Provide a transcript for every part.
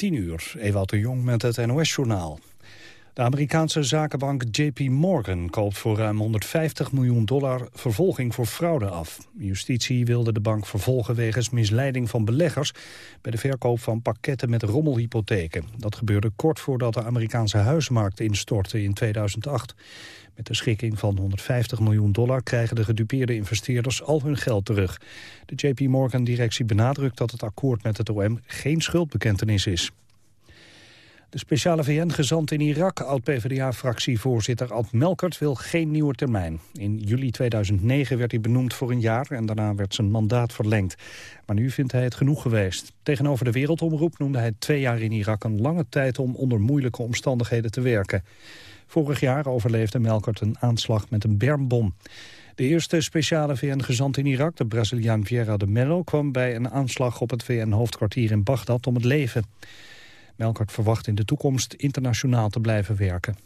10 uur, Ewout de Jong met het NOS-journaal. De Amerikaanse zakenbank JP Morgan koopt voor ruim 150 miljoen dollar vervolging voor fraude af. Justitie wilde de bank vervolgen wegens misleiding van beleggers bij de verkoop van pakketten met rommelhypotheken. Dat gebeurde kort voordat de Amerikaanse huismarkt instortte in 2008. Met de schikking van 150 miljoen dollar krijgen de gedupeerde investeerders al hun geld terug. De JP Morgan-directie benadrukt dat het akkoord met het OM geen schuldbekentenis is. De speciale VN-gezant in Irak, oud-PVDA-fractievoorzitter Ad Melkert, wil geen nieuwe termijn. In juli 2009 werd hij benoemd voor een jaar en daarna werd zijn mandaat verlengd. Maar nu vindt hij het genoeg geweest. Tegenover de Wereldomroep noemde hij twee jaar in Irak een lange tijd om onder moeilijke omstandigheden te werken. Vorig jaar overleefde Melkert een aanslag met een bermbom. De eerste speciale VN-gezant in Irak, de Braziliaan Vieira de Mello... kwam bij een aanslag op het VN-hoofdkwartier in Bagdad om het leven. Melkert verwacht in de toekomst internationaal te blijven werken.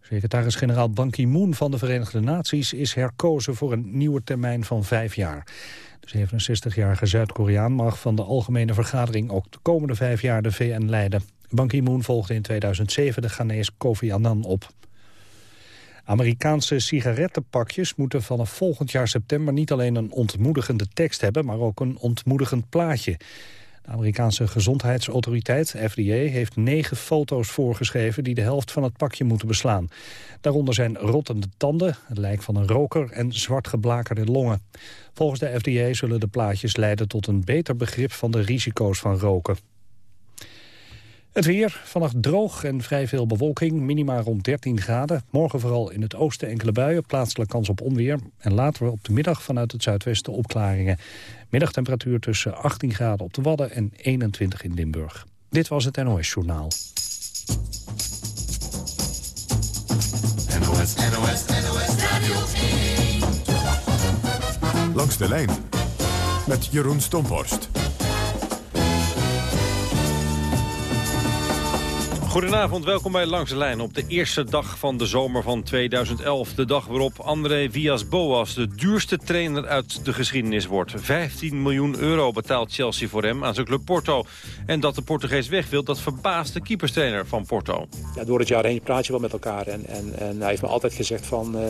Secretaris-generaal Ban Ki-moon van de Verenigde Naties is herkozen voor een nieuwe termijn van vijf jaar. De 67-jarige Zuid-Koreaan mag van de Algemene Vergadering ook de komende vijf jaar de VN leiden. Ban Ki-moon volgde in 2007 de Ghanese Kofi Annan op. Amerikaanse sigarettenpakjes moeten vanaf volgend jaar september niet alleen een ontmoedigende tekst hebben, maar ook een ontmoedigend plaatje. De Amerikaanse gezondheidsautoriteit, FDA, heeft negen foto's voorgeschreven die de helft van het pakje moeten beslaan. Daaronder zijn rottende tanden, het lijk van een roker en zwart geblakerde longen. Volgens de FDA zullen de plaatjes leiden tot een beter begrip van de risico's van roken. Het weer, vannacht droog en vrij veel bewolking, minima rond 13 graden. Morgen vooral in het oosten enkele buien, plaatselijk kans op onweer. En later op de middag vanuit het zuidwesten opklaringen. Middagtemperatuur tussen 18 graden op de Wadden en 21 in Limburg. Dit was het NOS Journaal. NOS, NOS, NOS Radio Langs de lijn met Jeroen Stomborst. Goedenavond, welkom bij Langs de Lijn op de eerste dag van de zomer van 2011. De dag waarop André Villas-Boas de duurste trainer uit de geschiedenis wordt. 15 miljoen euro betaalt Chelsea voor hem aan zijn club Porto. En dat de Portugees weg wil, dat verbaast de keeperstrainer van Porto. Ja, door het jaar heen praat je wel met elkaar. En, en, en hij heeft me altijd gezegd van uh,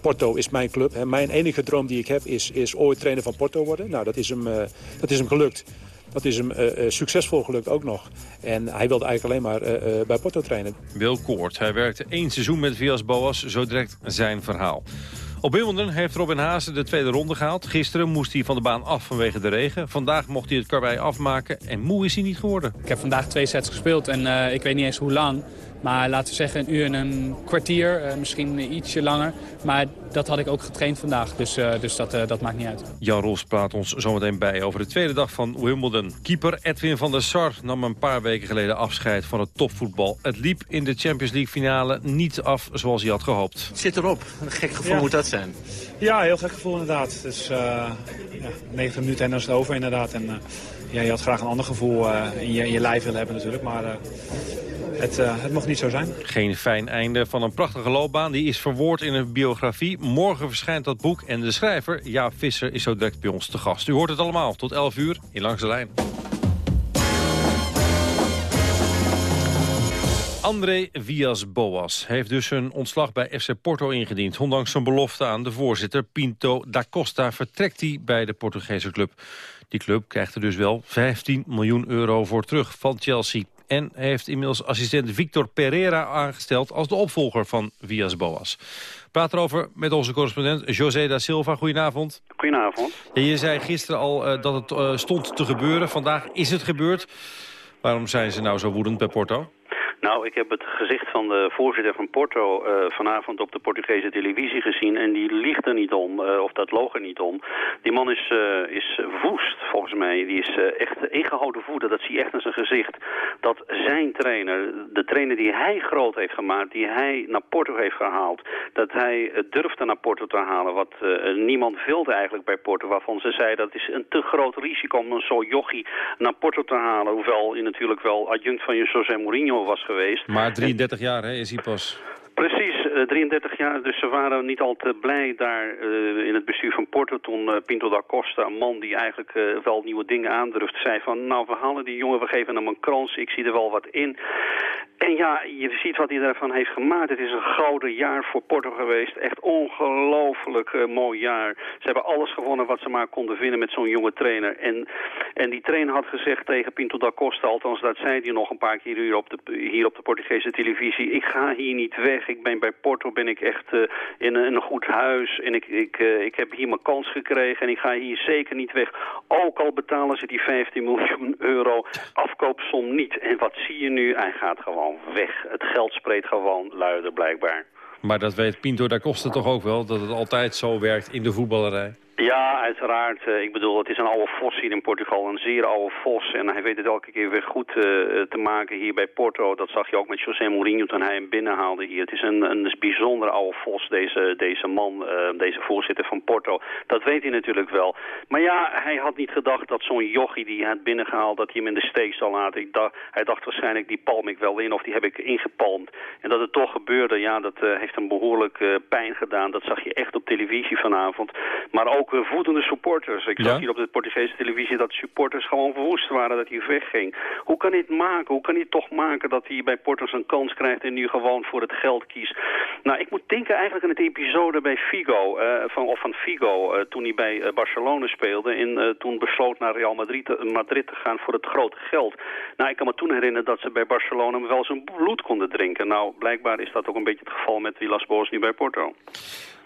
Porto is mijn club. Mijn enige droom die ik heb is, is ooit trainer van Porto worden. Nou, dat is hem, uh, dat is hem gelukt. Dat is hem uh, succesvol gelukt ook nog. En hij wilde eigenlijk alleen maar uh, bij Porto trainen. Wil Koort. Hij werkte één seizoen met Villas Boas. Zo direct zijn verhaal. Op Wimbledon heeft Robin Haase de tweede ronde gehaald. Gisteren moest hij van de baan af vanwege de regen. Vandaag mocht hij het karwei afmaken en moe is hij niet geworden. Ik heb vandaag twee sets gespeeld en uh, ik weet niet eens hoe lang. Maar laten we zeggen een uur en een kwartier, uh, misschien ietsje langer. Maar dat had ik ook getraind vandaag, dus, uh, dus dat, uh, dat maakt niet uit. Jan Ros praat ons zometeen bij over de tweede dag van Wimbledon. Keeper Edwin van der Sar nam een paar weken geleden afscheid van het topvoetbal. Het liep in de Champions League finale niet af zoals hij had gehoopt. Het zit erop. Een gek gevoel ja. moet dat zijn. Ja, heel gek gevoel inderdaad. Dus ja, 90 minuten en dan is het over inderdaad. En, ja, je had graag een ander gevoel in, je, je lijf willen hebben natuurlijk, maar het, uh, het mocht niet zo zijn. Geen fijn einde van een prachtige loopbaan. Die is verwoord in een biografie. Morgen verschijnt dat boek en de schrijver, Jaap Visser, is zo direct bij ons te gast. U hoort het allemaal tot 11 uur in Langs de Lijn. André Villas-Boas heeft dus een ontslag bij FC Porto ingediend. Ondanks zijn belofte aan de voorzitter Pinto da Costa vertrekt hij bij de Portugese club. Die club krijgt er dus wel 15 miljoen euro voor terug van Chelsea. En heeft inmiddels assistent Victor Pereira aangesteld als de opvolger van Villas Boas. Praat erover met onze correspondent José da Silva. Goedenavond. Goedenavond. Ja, je zei gisteren al uh, dat het uh, stond te gebeuren. Vandaag is het gebeurd. Waarom zijn ze nou zo woedend bij Porto? Nou, ik heb het gezicht van de voorzitter van Porto uh, vanavond op de Portugese televisie gezien. En die liegt er niet om, uh, of dat loog er niet om. Die man is, uh, is woest, volgens mij. Die is echt ingehouden voeten, dat zie je echt aan zijn gezicht. Dat zijn trainer, de trainer die hij groot heeft gemaakt, die hij naar Porto heeft gehaald. Dat hij durfde naar Porto te halen, wat niemand wilde eigenlijk bij Porto. Waarvan ze zei dat is een te groot risico om een zo jochie naar Porto te halen. Hoewel hij natuurlijk wel adjunct van José Mourinho was geweest. Maar 33 jaar hè, is hij pas. Precies, 33 jaar, dus ze waren niet al te blij daar in het bestuur van Porto toen Pinto da Costa, een man die eigenlijk wel nieuwe dingen aandurft, zei van nou we halen die jongen, we geven hem een krans, ik zie er wel wat in. En ja, je ziet wat hij daarvan heeft gemaakt. Het is een gouden jaar voor Porto geweest. Echt ongelooflijk mooi jaar. Ze hebben alles gewonnen wat ze maar konden vinden met zo'n jonge trainer. En, en die trainer had gezegd tegen Pinto da Costa, althans dat zei hij nog een paar keer hier op de, hier op de Portugese televisie. Ik ga hier niet weg. Ik ben bij Porto ben ik echt uh, in, een goed huis. En ik, ik, uh, ik heb hier mijn kans gekregen. En ik ga hier zeker niet weg. Ook al betalen ze die 15 miljoen euro afkoopsom niet. En wat zie je nu? Hij gaat gewoon weg. Het geld spreekt gewoon luider blijkbaar. Maar dat weet Pinto da Costa toch ook wel, dat het altijd zo werkt in de voetballerij? Ja, uiteraard. Eh, ik bedoel, het is een oude vos hier in Portugal, een zeer oude vos. En hij weet het elke keer weer goed uh, te maken hier bij Porto. Dat zag je ook met José Mourinho toen hij hem binnenhaalde hier. Het is een, een bijzonder oude vos, deze, deze man, deze voorzitter van Porto. Dat weet hij natuurlijk wel. Maar ja, hij had niet gedacht dat zo'n jochie die hij had binnengehaald, dat hij hem in de steek zal laten. Hij dacht waarschijnlijk, die palm ik wel in of die heb ik ingepalmd. En dat het toch gebeurde, ja, dat heeft hem behoorlijk pijn gedaan. Dat zag je echt op televisie vanavond. Maar ook ook voetende supporters. Ik zag hier op de Portugese televisie dat supporters gewoon verwoest waren dat hij wegging. Hoe kan hij het maken? Hoe kan hij het toch maken dat hij bij Porto een kans krijgt en nu gewoon voor het geld kiest? Nou, ik moet denken eigenlijk aan het episode bij Figo, uh, van, of van Figo, uh, toen hij bij Barcelona speelde en toen besloot naar Real Madrid te, Madrid te gaan voor het grote geld. Nou, ik kan me toen herinneren dat ze bij Barcelona wel zijn bloed konden drinken. Nou, blijkbaar is dat ook een beetje het geval met Villas Boas nu bij Porto.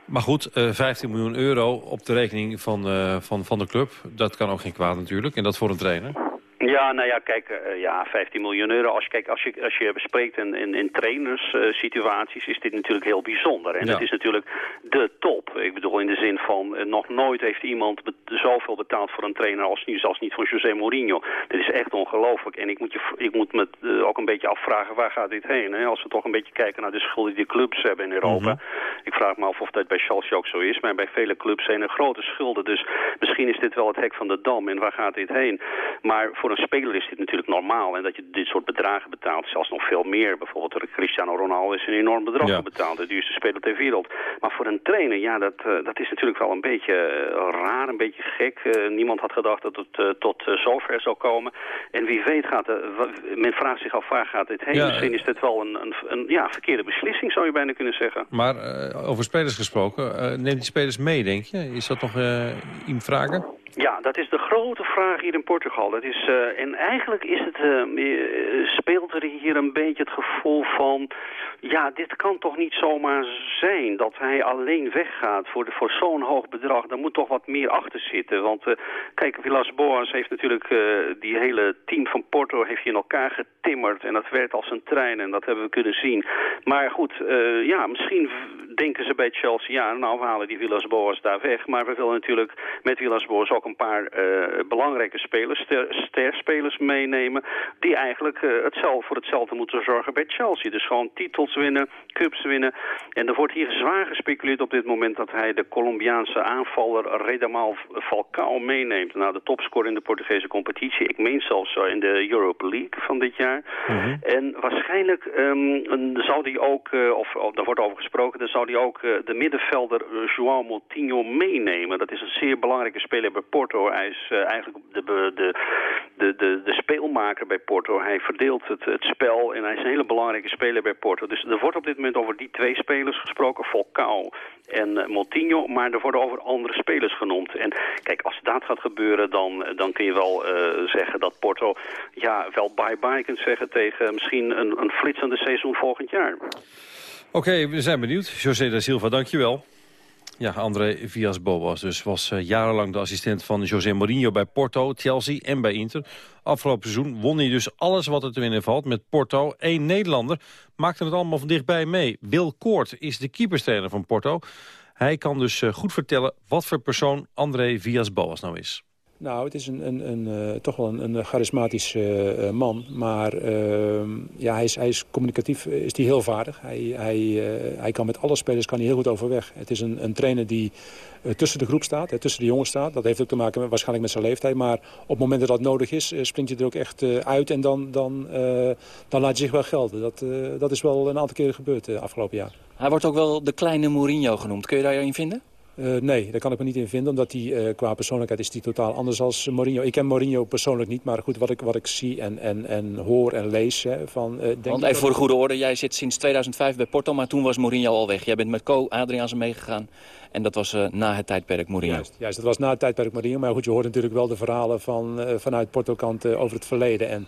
Maar goed, 15 eh, miljoen euro op de rekening van, uh, van, van de club. Dat kan ook geen kwaad natuurlijk. En dat voor een trainer. Ja, nou ja, kijk, uh, ja, 15 miljoen euro. Als je, kijk, als je, als je bespreekt in, in, in trainerssituaties, uh, is dit natuurlijk heel bijzonder. En ja. het is natuurlijk de top. Ik bedoel, in de zin van, uh, nog nooit heeft iemand be zoveel betaald voor een trainer als nu, zelfs niet van José Mourinho. Dit is echt ongelooflijk. En ik moet, je, ik moet me ook een beetje afvragen, waar gaat dit heen? Hè? Als we toch een beetje kijken naar de schulden die clubs hebben in Europa. Mm -hmm. Ik vraag me af of dat bij Chelsea ook zo is, maar bij vele clubs zijn er grote schulden. Dus misschien is dit wel het hek van de dam en waar gaat dit heen? Maar voor een speler is dit natuurlijk normaal. En dat je dit soort bedragen betaalt, zelfs nog veel meer. Bijvoorbeeld Cristiano Ronaldo is een enorm bedrag ja. betaald. De duurste speler ter wereld. Maar voor een trainer, ja, dat, uh, dat is natuurlijk wel een beetje uh, raar, een beetje gek. Uh, niemand had gedacht dat het tot zover zou komen. En wie weet gaat men vraagt zich af waar gaat dit heen. Ja, Misschien is dit wel een, een, een, ja, verkeerde beslissing, zou je bijna kunnen zeggen. Maar over spelers gesproken, neemt die spelers mee, denk je? Is dat nog iemand vragen? Ja, dat is de grote vraag hier in Portugal. Dat is, uh, en eigenlijk is het, uh, speelt er hier een beetje het gevoel van... ja, dit kan toch niet zomaar zijn dat hij alleen weggaat voor, voor zo'n hoog bedrag. Daar moet toch wat meer achter zitten. Want kijk, Villas Boas heeft natuurlijk die hele team van Porto heeft in elkaar getimmerd. En dat werkt als een trein en dat hebben we kunnen zien. Maar goed, ja, misschien denken ze bij Chelsea... ja, nou, we halen die Villas Boas daar weg. Maar we willen natuurlijk met Villas Boas ook een paar uh, belangrijke spelers, ster, sterspelers meenemen... die eigenlijk uh, hetzelfde, voor hetzelfde moeten zorgen bij Chelsea. Dus gewoon titels winnen, cups winnen. En er wordt hier zwaar gespeculeerd op dit moment... dat hij de Colombiaanse aanvaller Redamal Falcao meeneemt. Nou, de topscorer in de Portugese competitie. Ik meen zelfs in de Europa League van dit jaar. Mm -hmm. En waarschijnlijk um, zou die ook, uh, of oh, daar wordt over gesproken... dan die ook de middenvelder João Moutinho meenemen. Dat is een zeer belangrijke speler bij Porto. Hij is uh, eigenlijk de, de, de, de, de speelmaker bij Porto. Hij verdeelt het, het spel en hij is een hele belangrijke speler bij Porto. Dus er wordt op dit moment over die twee spelers gesproken, Falcao en Moutinho. Maar er worden over andere spelers genoemd. En kijk, als dat gaat gebeuren, dan, dan kun je wel zeggen dat Porto ja, wel bye-bye kunt zeggen tegen misschien een, een flitsende seizoen volgend jaar. Oké, we zijn benieuwd. José da Silva, dankjewel. Ja, André Villas-Boas dus was uh, jarenlang de assistent van José Mourinho bij Porto, Chelsea en bij Inter. Afgelopen seizoen won hij dus alles wat er te winnen valt met Porto. Eén Nederlander maakte het allemaal van dichtbij mee. Will Koort is de keeperstrainer van Porto. Hij kan dus uh, goed vertellen wat voor persoon André Villas-Boas nou is. Nou, het is een, een, een, uh, toch wel een, een charismatisch uh, man. Maar uh, ja, hij is, hij is communicatief is hij heel vaardig. Hij, hij, hij kan met alle spelers kan hij heel goed overweg. Het is een, een trainer die tussen de groep staat, tussen de jongens staat. Dat heeft ook te maken waarschijnlijk met zijn leeftijd. Maar op het moment dat dat nodig is, springt hij er ook echt uit. En dan, dan, dan laat hij zich wel gelden. Dat, dat is wel een aantal keren gebeurd afgelopen jaar. Hij wordt ook wel de kleine Mourinho genoemd. Kun je daarin vinden? Uh, nee, daar kan ik me niet in vinden, omdat hij uh, qua persoonlijkheid is die totaal anders als Mourinho. Ik ken Mourinho persoonlijk niet, maar goed, wat ik, wat ik zie en, en, en hoor en lees... Hè, van, uh, denk Want even voor de goede orde, jij zit sinds 2005 bij Porto, maar toen was Mourinho al weg. Jij bent met Co Adriaanse meegegaan en dat was na het tijdperk Mourinho. Juist, juist, dat was na het tijdperk Mourinho, maar goed, je hoort natuurlijk wel de verhalen van, vanuit Porto-kant over het verleden. En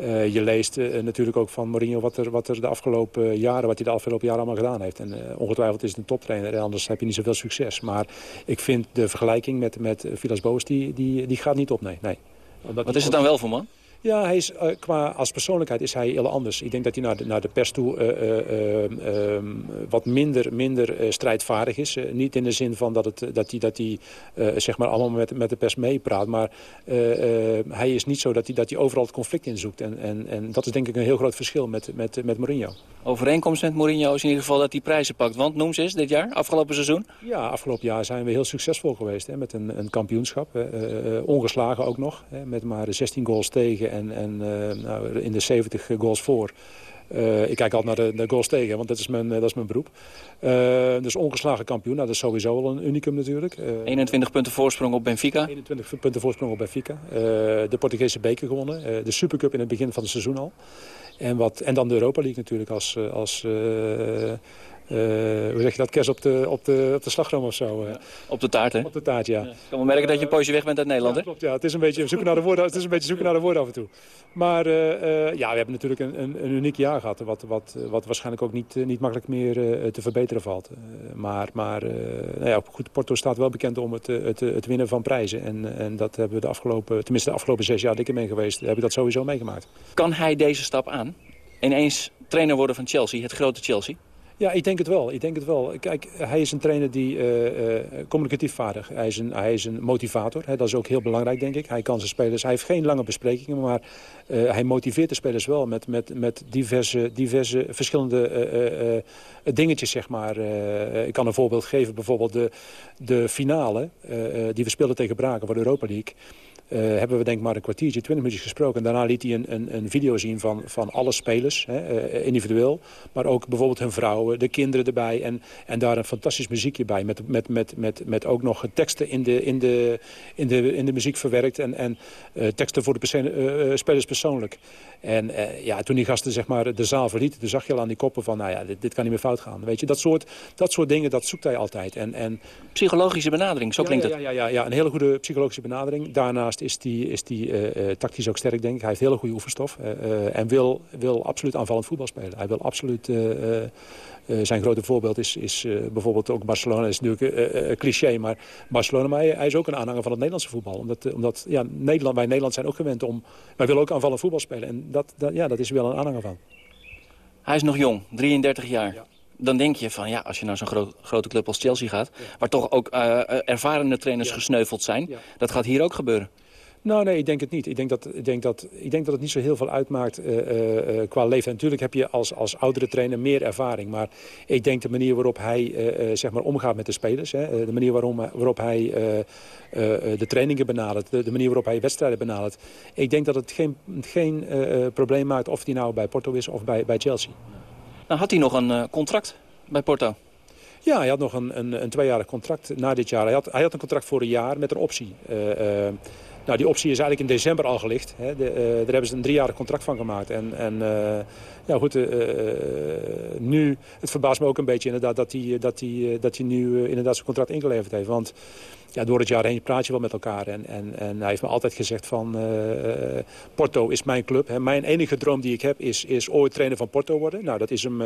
uh, je leest uh, natuurlijk ook van Mourinho wat er, wat er de afgelopen jaren, wat hij de afgelopen jaren allemaal gedaan heeft. En uh, ongetwijfeld is het een toptrainer anders heb je niet zoveel succes. Maar ik vind de vergelijking met, met Vilas Boas, die, die, gaat niet op, nee. nee. Wat is het dan wel voor man? Ja, hij is, uh, qua, als persoonlijkheid is hij heel anders. Ik denk dat hij naar de, naar de pers toe uh, uh, wat minder, minder strijdvaardig is. niet in de zin van dat, het, dat hij, dat hij zeg maar allemaal met, met de pers meepraat. Maar hij is niet zo dat hij, dat hij overal het conflict inzoekt. En, en, en dat is denk ik een heel groot verschil met, met, met Mourinho. Overeenkomst met Mourinho is in ieder geval dat hij prijzen pakt. Want noem ze eens dit jaar, afgelopen seizoen? Ja, afgelopen jaar zijn we heel succesvol geweest. Hè, met een, een kampioenschap. ongeslagen ook nog. Hè, met maar 16 goals tegen en, en uh, nou, in de 70 goals voor. Uh, ik kijk altijd naar de, de, goals tegen, want dat is mijn, dat is mijn beroep. Uh, dus ongeslagen kampioen, nou, dat is sowieso wel een unicum natuurlijk. 21 punten voorsprong op Benfica. 21 punten voorsprong op Benfica. de Portugese beker gewonnen. de Supercup in het begin van het seizoen al. En, wat, en dan de Europa League natuurlijk als... als uh, hoe zeg je dat, kerst op de, op de, op de slagroom of zo. Uh. Op de taart, hè? Op de taart, ja. ja. Ik kan wel merken dat je een poosje weg bent uit Nederland, ja, klopt, ja. Het is een beetje zoeken naar de woorden, het is een beetje zoeken naar de woorden af en toe. Maar uh, ja, we hebben natuurlijk een, een, een, uniek jaar gehad. Wat, wat, wat waarschijnlijk ook niet, niet makkelijk meer te verbeteren valt. maar maar nou ja, goed, Porto staat wel bekend om het, het, het winnen van prijzen. En, en dat hebben we de afgelopen, tenminste de afgelopen zes jaar dat ik er ben geweest, heb ik dat sowieso meegemaakt. Kan hij deze stap aan? Ineens trainer worden van Chelsea, het grote Chelsea? Ja, ik denk het wel. Ik denk het wel. Kijk, hij is een trainer die uh, communicatief vaardig. Hij is een, hij is een motivator. Hè. Dat is ook heel belangrijk, denk ik. Hij kan zijn spelers. Hij heeft geen lange besprekingen, maar uh, hij motiveert de spelers wel met, met, met diverse, diverse verschillende dingetjes, zeg maar. ik kan een voorbeeld geven. Bijvoorbeeld de, de finale die we speelden tegen Braken voor de Europa League. Uh, hebben we denk ik maar een kwartiertje, twintig minuutjes gesproken. En daarna liet hij een, een, een video zien van, van alle spelers, hè, uh, individueel. Maar ook bijvoorbeeld hun vrouwen, de kinderen erbij. En, en daar een fantastisch muziekje bij. Met, met, met, met, met ook nog teksten in de, in de, in de, in de muziek verwerkt. En, en uh, teksten voor de spelers persoonlijk. En ja, toen die gasten zeg maar, de zaal verlieten, toen zag je al aan die koppen van... nou ja, dit, dit kan niet meer fout gaan. Weet je, dat soort, dat soort dingen, dat zoekt hij altijd. En, en... Psychologische benadering, zo klinkt ja, ja, ja, ja, ja, een hele goede psychologische benadering. Daarnaast is die, is die uh, tactisch ook sterk, denk ik. Hij heeft hele goede oefenstof. Uh, en wil, wil absoluut aanvallend voetbal spelen. Hij wil absoluut... zijn grote voorbeeld is, is bijvoorbeeld ook Barcelona. Dat is natuurlijk cliché, maar Barcelona, maar hij, hij, is ook een aanhanger van het Nederlandse voetbal. Omdat, omdat ja, Nederland, wij Nederland zijn ook gewend om... Wij willen ook aanvallend voetbal spelen. En dat, dat, ja, dat is wel een aanhanger van. Hij is nog jong, 33 jaar. Ja dan denk je van ja, als je naar zo'n grote club als Chelsea gaat... waar toch ook uh, ervarende trainers gesneuveld zijn... dat gaat hier ook gebeuren. Nou, nee, ik denk het niet. Ik denk dat, ik denk dat, ik denk dat het niet zo heel veel uitmaakt uh, uh, qua leven. Natuurlijk heb je als, als oudere trainer meer ervaring. Maar ik denk de manier waarop hij zeg maar omgaat met de spelers... Hè, de manier waarom, waarop hij de trainingen benadert... De, de, manier waarop hij wedstrijden benadert... ik denk dat het geen, geen probleem maakt of hij nou bij Porto is of bij, bij Chelsea. Nou, had hij nog een contract bij Porto? Ja, hij had nog een, een, een tweejarig contract na dit jaar. Hij had, hij had een contract voor een jaar met een optie. Nou, die optie is eigenlijk in december al gelicht. Hè. De, uh, daar hebben ze een driejarig contract van gemaakt. En, en uh, ja, goed, uh, nu, het verbaast me ook een beetje inderdaad dat hij, dat dat hij nu inderdaad zijn contract ingeleverd heeft. Want ja, door het jaar heen praat je wel met elkaar. En, en, en hij heeft me altijd gezegd van, Porto is mijn club. Hè. Mijn enige droom die ik heb is, is ooit trainer van Porto worden. Nou, dat is hem,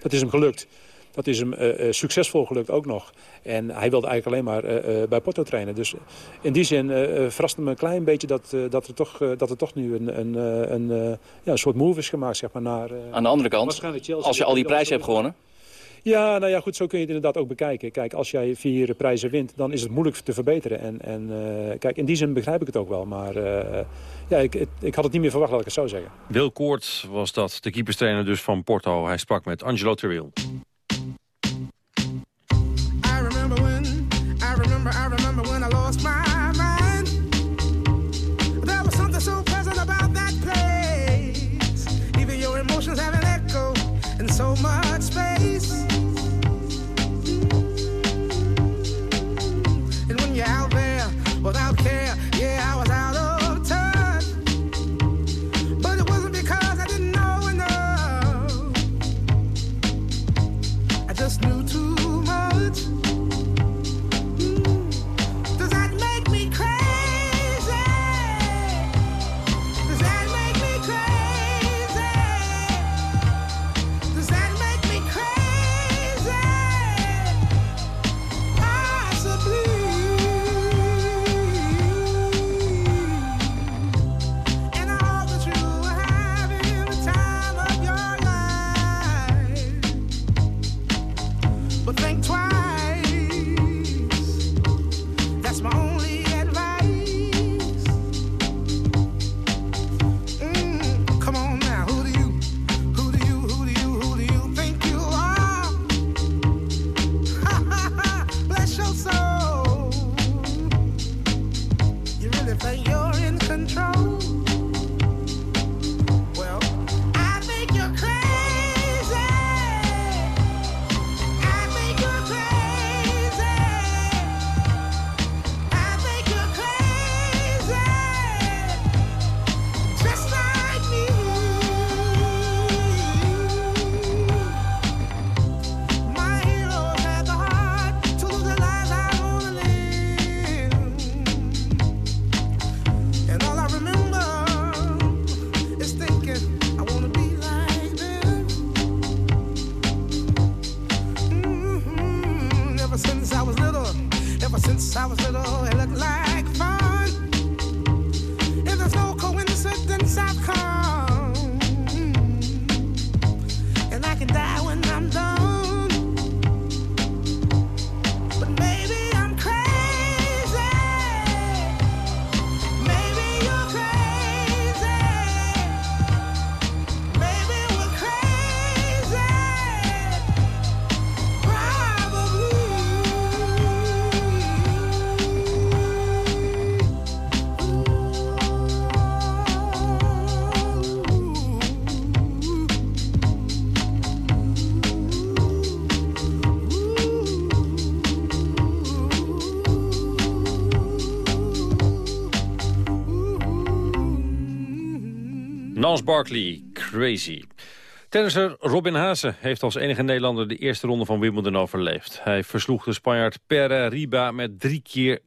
dat is hem gelukt. Dat is hem uh, succesvol gelukt ook nog. En hij wilde eigenlijk alleen maar uh, bij Porto trainen. Dus in die zin verraste me een klein beetje dat, dat, er, toch, dat er toch nu een, een, een, ja, een soort move is gemaakt. Zeg maar, naar, Aan de andere kant, als je al die prijzen hebt gewonnen... Ja, nou ja, goed, zo kun je het inderdaad ook bekijken. Kijk, als jij vier prijzen wint, dan is het moeilijk te verbeteren. En, en uh, kijk, in die zin begrijp ik het ook wel. Maar uh, ja, ik, ik had het niet meer verwacht, laat ik het zo zeggen. Wil Koort was dat, de keeperstrainer dus van Porto. Hij sprak met Angelo Terwiel. so much space. And when you're out there without Nance Barkley, Crazy. Tennisser Robin Haase heeft als enige Nederlander de eerste ronde van Wimbledon overleefd. Hij versloeg de Spanjaard Riba met drie keer 6-4,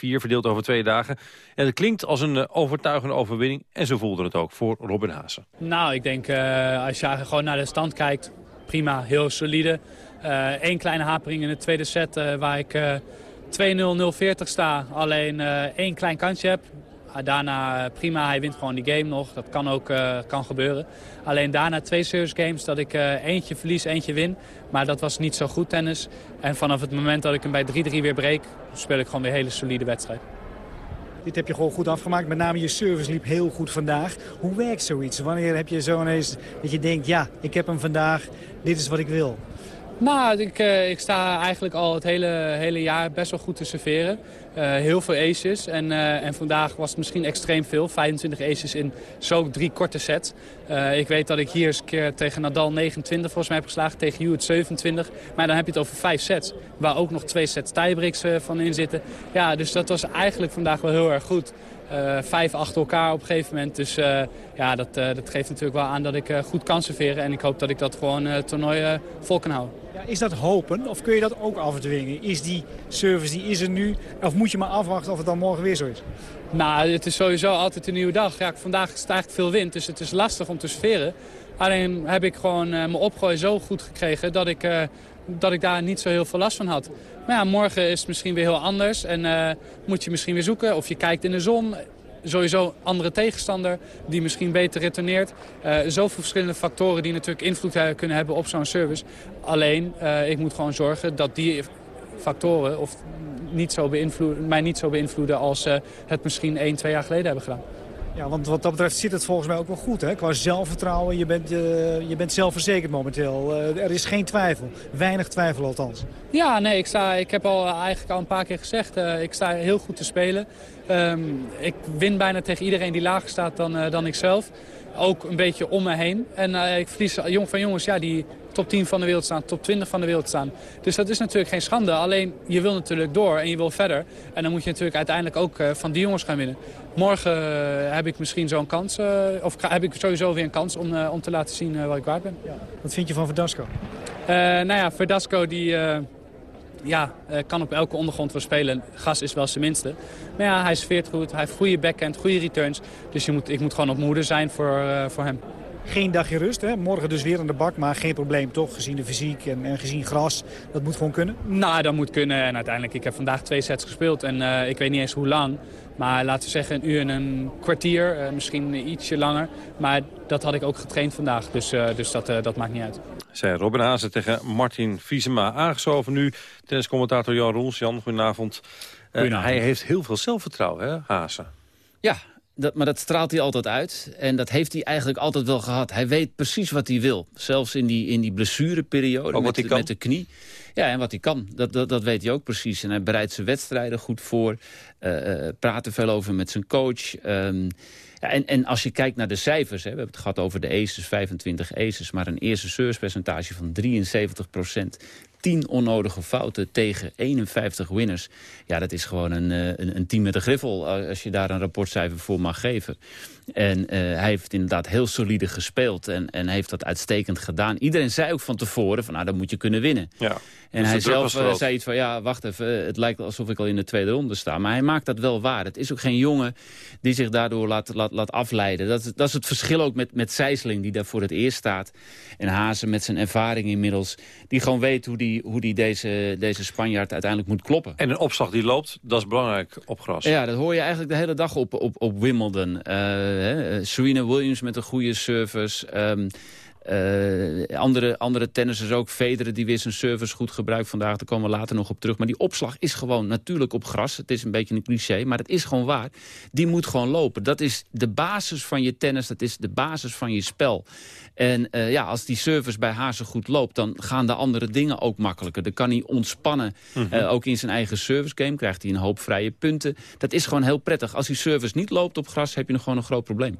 verdeeld over twee dagen. En het klinkt als een eh, overtuigende overwinning en zo voelde het ook voor Robin Haase. Nou, ik denk uh, als je gewoon naar de stand kijkt, prima, heel solide. Eén uh, kleine hapering in de tweede set waar ik 2-0-0-40 sta. Alleen één klein kantje heb. Daarna eh, prima, hij wint gewoon die game nog. Dat kan ook uh, kan gebeuren. Alleen daarna twee service games dat ik uh, eentje verlies, eentje win. Maar dat was niet zo goed tennis. En vanaf het moment dat ik hem bij 3-3 weer breek... speel ik gewoon weer een hele solide wedstrijd. Dit heb je gewoon goed afgemaakt. Met name je service liep heel goed vandaag. Hoe werkt zoiets? Wanneer heb je zo ineens dat je denkt... ja, ik heb hem vandaag, dit is wat ik wil? Nou, ik, ik sta eigenlijk al het hele, hele jaar best wel goed te serveren. Uh, heel veel aces. En, uh, en vandaag was het misschien extreem veel. 25 aces in zo drie korte sets. ik weet dat ik hier eens een keer tegen Nadal 29 volgens mij heb geslagen. Tegen Hewitt 27. Maar dan heb je het over vijf sets. Waar ook nog twee sets tiebreaks van in zitten. Ja, dus dat was eigenlijk vandaag wel heel erg goed. Uh, vijf achter elkaar op een gegeven moment. Dus uh, ja, dat, uh, dat geeft natuurlijk wel aan dat ik goed kan serveren. En ik hoop dat ik dat gewoon het toernooi vol kan houden. Ja, is dat hopen of kun je dat ook afdwingen? Is die service, die is er nu? Of moet je maar afwachten of het dan morgen weer zo is? Nou, het is sowieso altijd een nieuwe dag. Ja, vandaag is het eigenlijk veel wind, dus het is lastig om te serveren. Alleen heb ik gewoon mijn opgooi zo goed gekregen dat ik, dat ik daar niet zo heel veel last van had. Maar ja, morgen is het misschien weer heel anders en uh, moet je misschien weer zoeken. Of je kijkt in de zon, sowieso andere tegenstander die misschien beter retourneert. Uh, zoveel verschillende factoren die natuurlijk invloed kunnen hebben op zo'n service. Alleen, ik moet gewoon zorgen dat die factoren of niet zo mij niet zo beïnvloeden als uh, het misschien 1, 2 jaar geleden hebben gedaan. Ja, want wat dat betreft zit het volgens mij ook wel goed. Hè? Qua zelfvertrouwen, je bent, uh, je bent zelfverzekerd momenteel. Uh, er is geen twijfel. Weinig twijfel althans. Ja, nee, ik, sta, ik heb al eigenlijk al een paar keer gezegd, uh, ik sta heel goed te spelen. Um, ik win bijna tegen iedereen die lager staat dan, dan ik zelf. Ook een beetje om me heen. En ik verlies jong van jongens ja, die top 10 van de wereld staan, top 20 van de wereld staan. Dus dat is natuurlijk geen schande. Alleen je wil natuurlijk door en je wil verder. En dan moet je natuurlijk uiteindelijk ook uh, van die jongens gaan winnen. Morgen uh, heb ik misschien zo'n kans, uh, of heb ik sowieso weer een kans om, om te laten zien wat ik waard ben. Ja. Wat vind je van Verdasco? nou ja, Verdasco die ja, kan op elke ondergrond wel spelen. Gas is wel zijn minste. Maar ja, hij sfeert goed, hij heeft goede backhand, goede returns. Dus je moet, ik moet gewoon op moeder zijn voor, uh, voor hem. Geen dagje rust, hè? morgen dus weer aan de bak, maar geen probleem toch, gezien de fysiek en, en gezien gras. Dat moet gewoon kunnen? Nou, dat moet kunnen en uiteindelijk, ik heb vandaag twee sets gespeeld en uh, ik weet niet eens hoe lang. Maar laten we zeggen een uur en een kwartier, uh, misschien ietsje langer. Maar dat had ik ook getraind vandaag, dus, uh, dus dat, dat maakt niet uit. Zij Robin Hazen tegen Martin Viesema. Aangeschoven nu tenniscommentator Jan Roels. Jan, goedenavond. goedenavond. hij heeft heel veel zelfvertrouwen, hè, Hazen? Ja, dat, maar dat straalt hij altijd uit. En dat heeft hij eigenlijk altijd wel gehad. Hij weet precies wat hij wil. Zelfs in die, in die blessureperiode met, met de knie. Ja, en wat hij kan. Dat, dat, dat weet hij ook precies. En hij bereidt zijn wedstrijden goed voor. Uh, uh, praat er veel over met zijn coach. Um, ja, en, en als je kijkt naar de cijfers, hè, we hebben het gehad over de aces, 25 aces... maar een eerste servicepercentage van 73 procent. 10 onnodige fouten tegen 51 winners. Ja, dat is gewoon een, een, een team met een griffel als je daar een rapportcijfer voor mag geven. En uh, hij heeft inderdaad heel solide gespeeld en, en heeft dat uitstekend gedaan. Iedereen zei ook van tevoren van nou, dan moet je kunnen winnen. Ja, en hij zelf uh, zei iets van ja, wacht even, het lijkt alsof ik al in de tweede ronde sta. Maar hij maakt dat wel waar. Het is ook geen jongen die zich daardoor laat, laat, laat afleiden. Dat, dat is het verschil ook met, met Sijsling die daar voor het eerst staat. En Hazen met zijn ervaring inmiddels. Die gewoon weet hoe die, hoe die deze, deze Spanjaard uiteindelijk moet kloppen. En een opslag die loopt, dat is belangrijk op gras. Ja, dat hoor je eigenlijk de hele dag op, op, op Wimbledon. Uh, hè. Serena Williams met een goede service. Uh, andere, andere tennissers ook. Federer die weer zijn service goed gebruikt vandaag. Daar komen we later nog op terug. Maar die opslag is gewoon natuurlijk op gras. Het is een beetje een cliché, maar het is gewoon waar. Die moet gewoon lopen. Dat is de basis van je tennis. Dat is de basis van je spel. En uh, ja, als die service bij Hazen goed loopt... dan gaan de andere dingen ook makkelijker. Dan kan hij ontspannen. Mm -hmm. uh, ook in zijn eigen service game krijgt hij een hoop vrije punten. Dat is gewoon heel prettig. Als die service niet loopt op gras... heb je nog gewoon een groot probleem.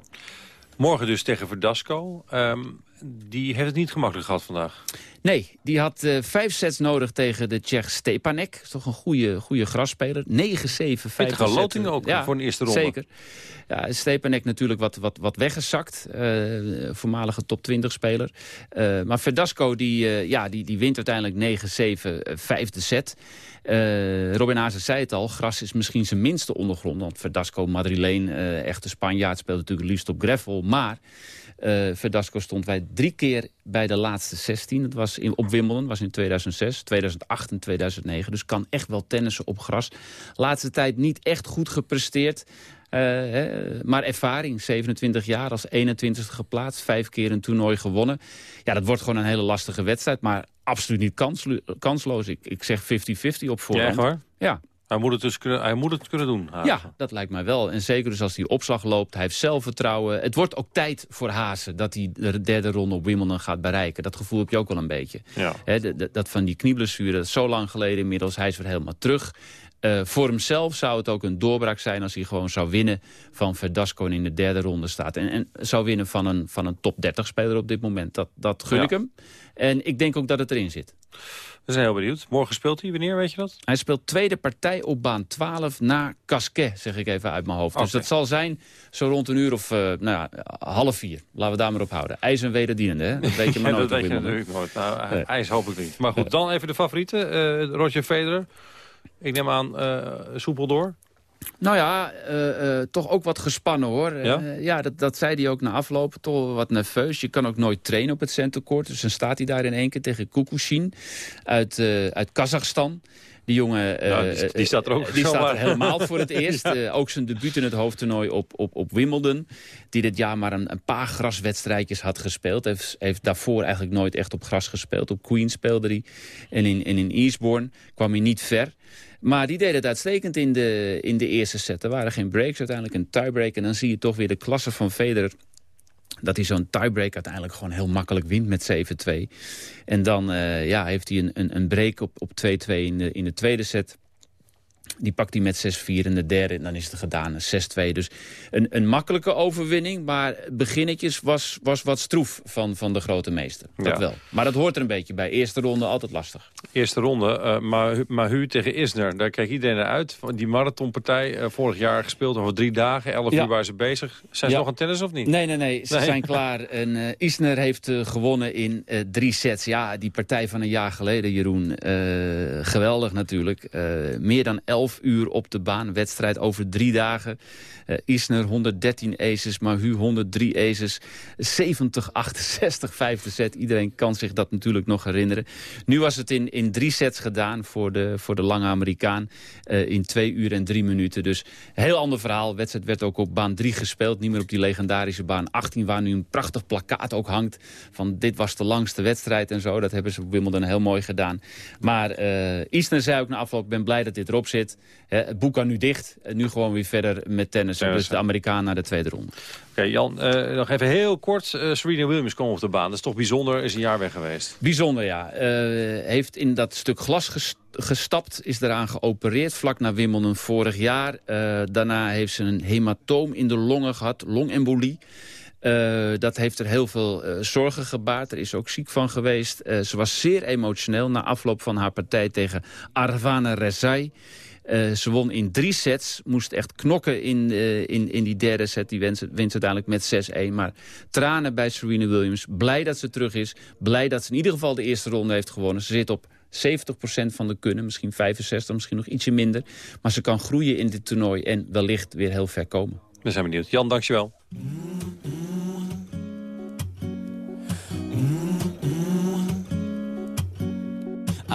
Morgen dus tegen Verdasco. Um, die heeft het niet gemakkelijk gehad vandaag. Nee, die had uh, vijf sets nodig tegen de Tsjech Stepanek. Is toch een goede, goede grasspeler. 9-7, 5 Pittige loting ook ja, voor een eerste ronde. Zeker. Ja, Stepanek natuurlijk wat, wat, wat weggezakt. Uh, voormalige top 20 speler. Uh, maar Verdasco die, ja, die, die wint uiteindelijk 9-7, vijfde set. Robin Hazen zei het al, gras is misschien zijn minste ondergrond. Want Verdasco, Madrileen, echte Spanjaard, speelt natuurlijk liefst op gravel. Maar uh, Verdasco stond wij drie keer bij de laatste 16. Dat was in, op Wimbledon, was in 2006, 2008 en 2009. Dus kan echt wel tennissen op gras. Laatste tijd niet echt goed gepresteerd. Uh, hè, maar ervaring, 27 jaar als 21ste geplaatst. Vijf keer een toernooi gewonnen. Ja, dat wordt gewoon een hele lastige wedstrijd. Maar absoluut niet kansloos. Ik, ik zeg 50-50 op voorhand. Ja, hoor? Ja. Hij moet het dus kunnen, hij moet het kunnen doen. Ja, dat lijkt mij wel. En zeker dus als hij opslag loopt, hij heeft zelfvertrouwen. Het wordt ook tijd voor Hazen dat hij de derde ronde op Wimbledon gaat bereiken. Dat gevoel heb je ook wel een beetje. Ja. dat van die knieblessure, dat is zo lang geleden inmiddels. Hij is weer helemaal terug. Uh, voor hemzelf zou het ook een doorbraak zijn als hij gewoon zou winnen van Verdasco in de derde ronde staat. En, en zou winnen van een, van een top 30 speler op dit moment. Dat, dat gun ik hem. En ik denk ook dat het erin zit. We zijn heel benieuwd. Morgen speelt hij. Wanneer, weet je dat? Hij speelt tweede partij op baan 12 na Casquet, zeg ik even uit mijn hoofd. Dus dat zal zijn zo rond een uur of uh, nou ja, half vier. Laten we daar maar op houden. IJs en wederdienende, hè? Dat weet je maar nooit. dat weet je natuurlijk nooit. Nou, nee. IJs hoop ik niet. Maar goed, dan even de favorieten. Uh, Roger Federer. Ik neem aan uh, soepel door. Nou ja, uh, uh, toch ook wat gespannen hoor. Ja, uh, ja dat, dat zei hij ook na afloop. Toch wat nerveus. Je kan ook nooit trainen op het centercourt. Dus dan staat hij daar in één keer tegen Kukushin uit, uit Kazachstan. Die jongen nou, die, die, staat er ook die staat er helemaal voor het eerst. ja. ook zijn debuut in het hoofdtoernooi op, op, op Wimbledon. Die dit jaar maar een, een paar graswedstrijdjes had gespeeld. Heeft, heeft daarvoor eigenlijk nooit echt op gras gespeeld. Op Queen speelde hij. En in, en in Eastbourne kwam hij niet ver. Maar die deed het uitstekend in de, in de eerste set. Er waren geen breaks, uiteindelijk een tiebreak. En dan zie je toch weer de klasse van Federer dat hij zo'n tiebreak uiteindelijk gewoon heel makkelijk wint met 7-2. En dan uh, ja, heeft hij een, een, een break op 2-2 in de, in de tweede set. Die pakt hij met 6-4 in de derde en dan is het gedaan, 6-2. Dus een, een makkelijke overwinning, maar beginnetjes was, was wat stroef van, van de grote meester. Dat wel. Maar dat hoort er een beetje bij. Eerste ronde altijd lastig. Eerste ronde, uh, maar Mahu tegen Isner, daar kijkt iedereen naar uit. Die marathonpartij, uh, vorig jaar gespeeld over drie dagen, 11 uur waren ze bezig. Zijn ze nog aan tennis of niet? Nee, nee, nee, ze zijn klaar. En uh, Isner heeft gewonnen in drie sets. Ja, die partij van een jaar geleden, Jeroen, geweldig natuurlijk. meer dan 11 11 uur op de baan. Wedstrijd over drie dagen. Uh, Isner 113 aces, Mahu 103 aces. 70, 68, vijfde set. Iedereen kan zich dat natuurlijk nog herinneren. Nu was het in, in drie sets gedaan voor de, voor de lange Amerikaan. Uh, in twee uur en drie minuten. Dus heel ander verhaal. Wedstrijd werd ook op baan 3 gespeeld. Niet meer op die legendarische baan 18. Waar nu een prachtig plakkaat ook hangt. Van dit was de langste wedstrijd en zo. Dat hebben ze op Wimbledon heel mooi gedaan. Maar uh, Isner zei ook na afloop, ik ben blij dat dit erop zit. Het boek kan nu dicht. Nu gewoon weer verder met tennis dus de Amerikaan naar de tweede ronde. Oké, Jan, uh, nog even heel kort. Uh, Serena Williams komt op de baan. Dat is toch bijzonder, is een jaar weg geweest. Bijzonder, ja. Uh, heeft in dat stuk glas gestapt, is eraan geopereerd vlak na Wimbledon vorig jaar. daarna heeft ze een hematoom in de longen gehad, longembolie. Uh, dat heeft er heel veel uh, zorgen gebaard. Er is ook ziek van geweest. Uh, ze was zeer emotioneel na afloop van haar partij tegen Arvane Rezai. Uh, ze won in drie sets, moest echt knokken in, uh, in, in die derde set. Die wint, wint uiteindelijk met 6-1. Maar tranen bij Serena Williams. Blij dat ze terug is. Blij dat ze in ieder geval de eerste ronde heeft gewonnen. Ze zit op 70% van de kunnen, misschien 65, misschien nog ietsje minder. Maar ze kan groeien in dit toernooi en wellicht weer heel ver komen. We zijn benieuwd. Jan, dankjewel.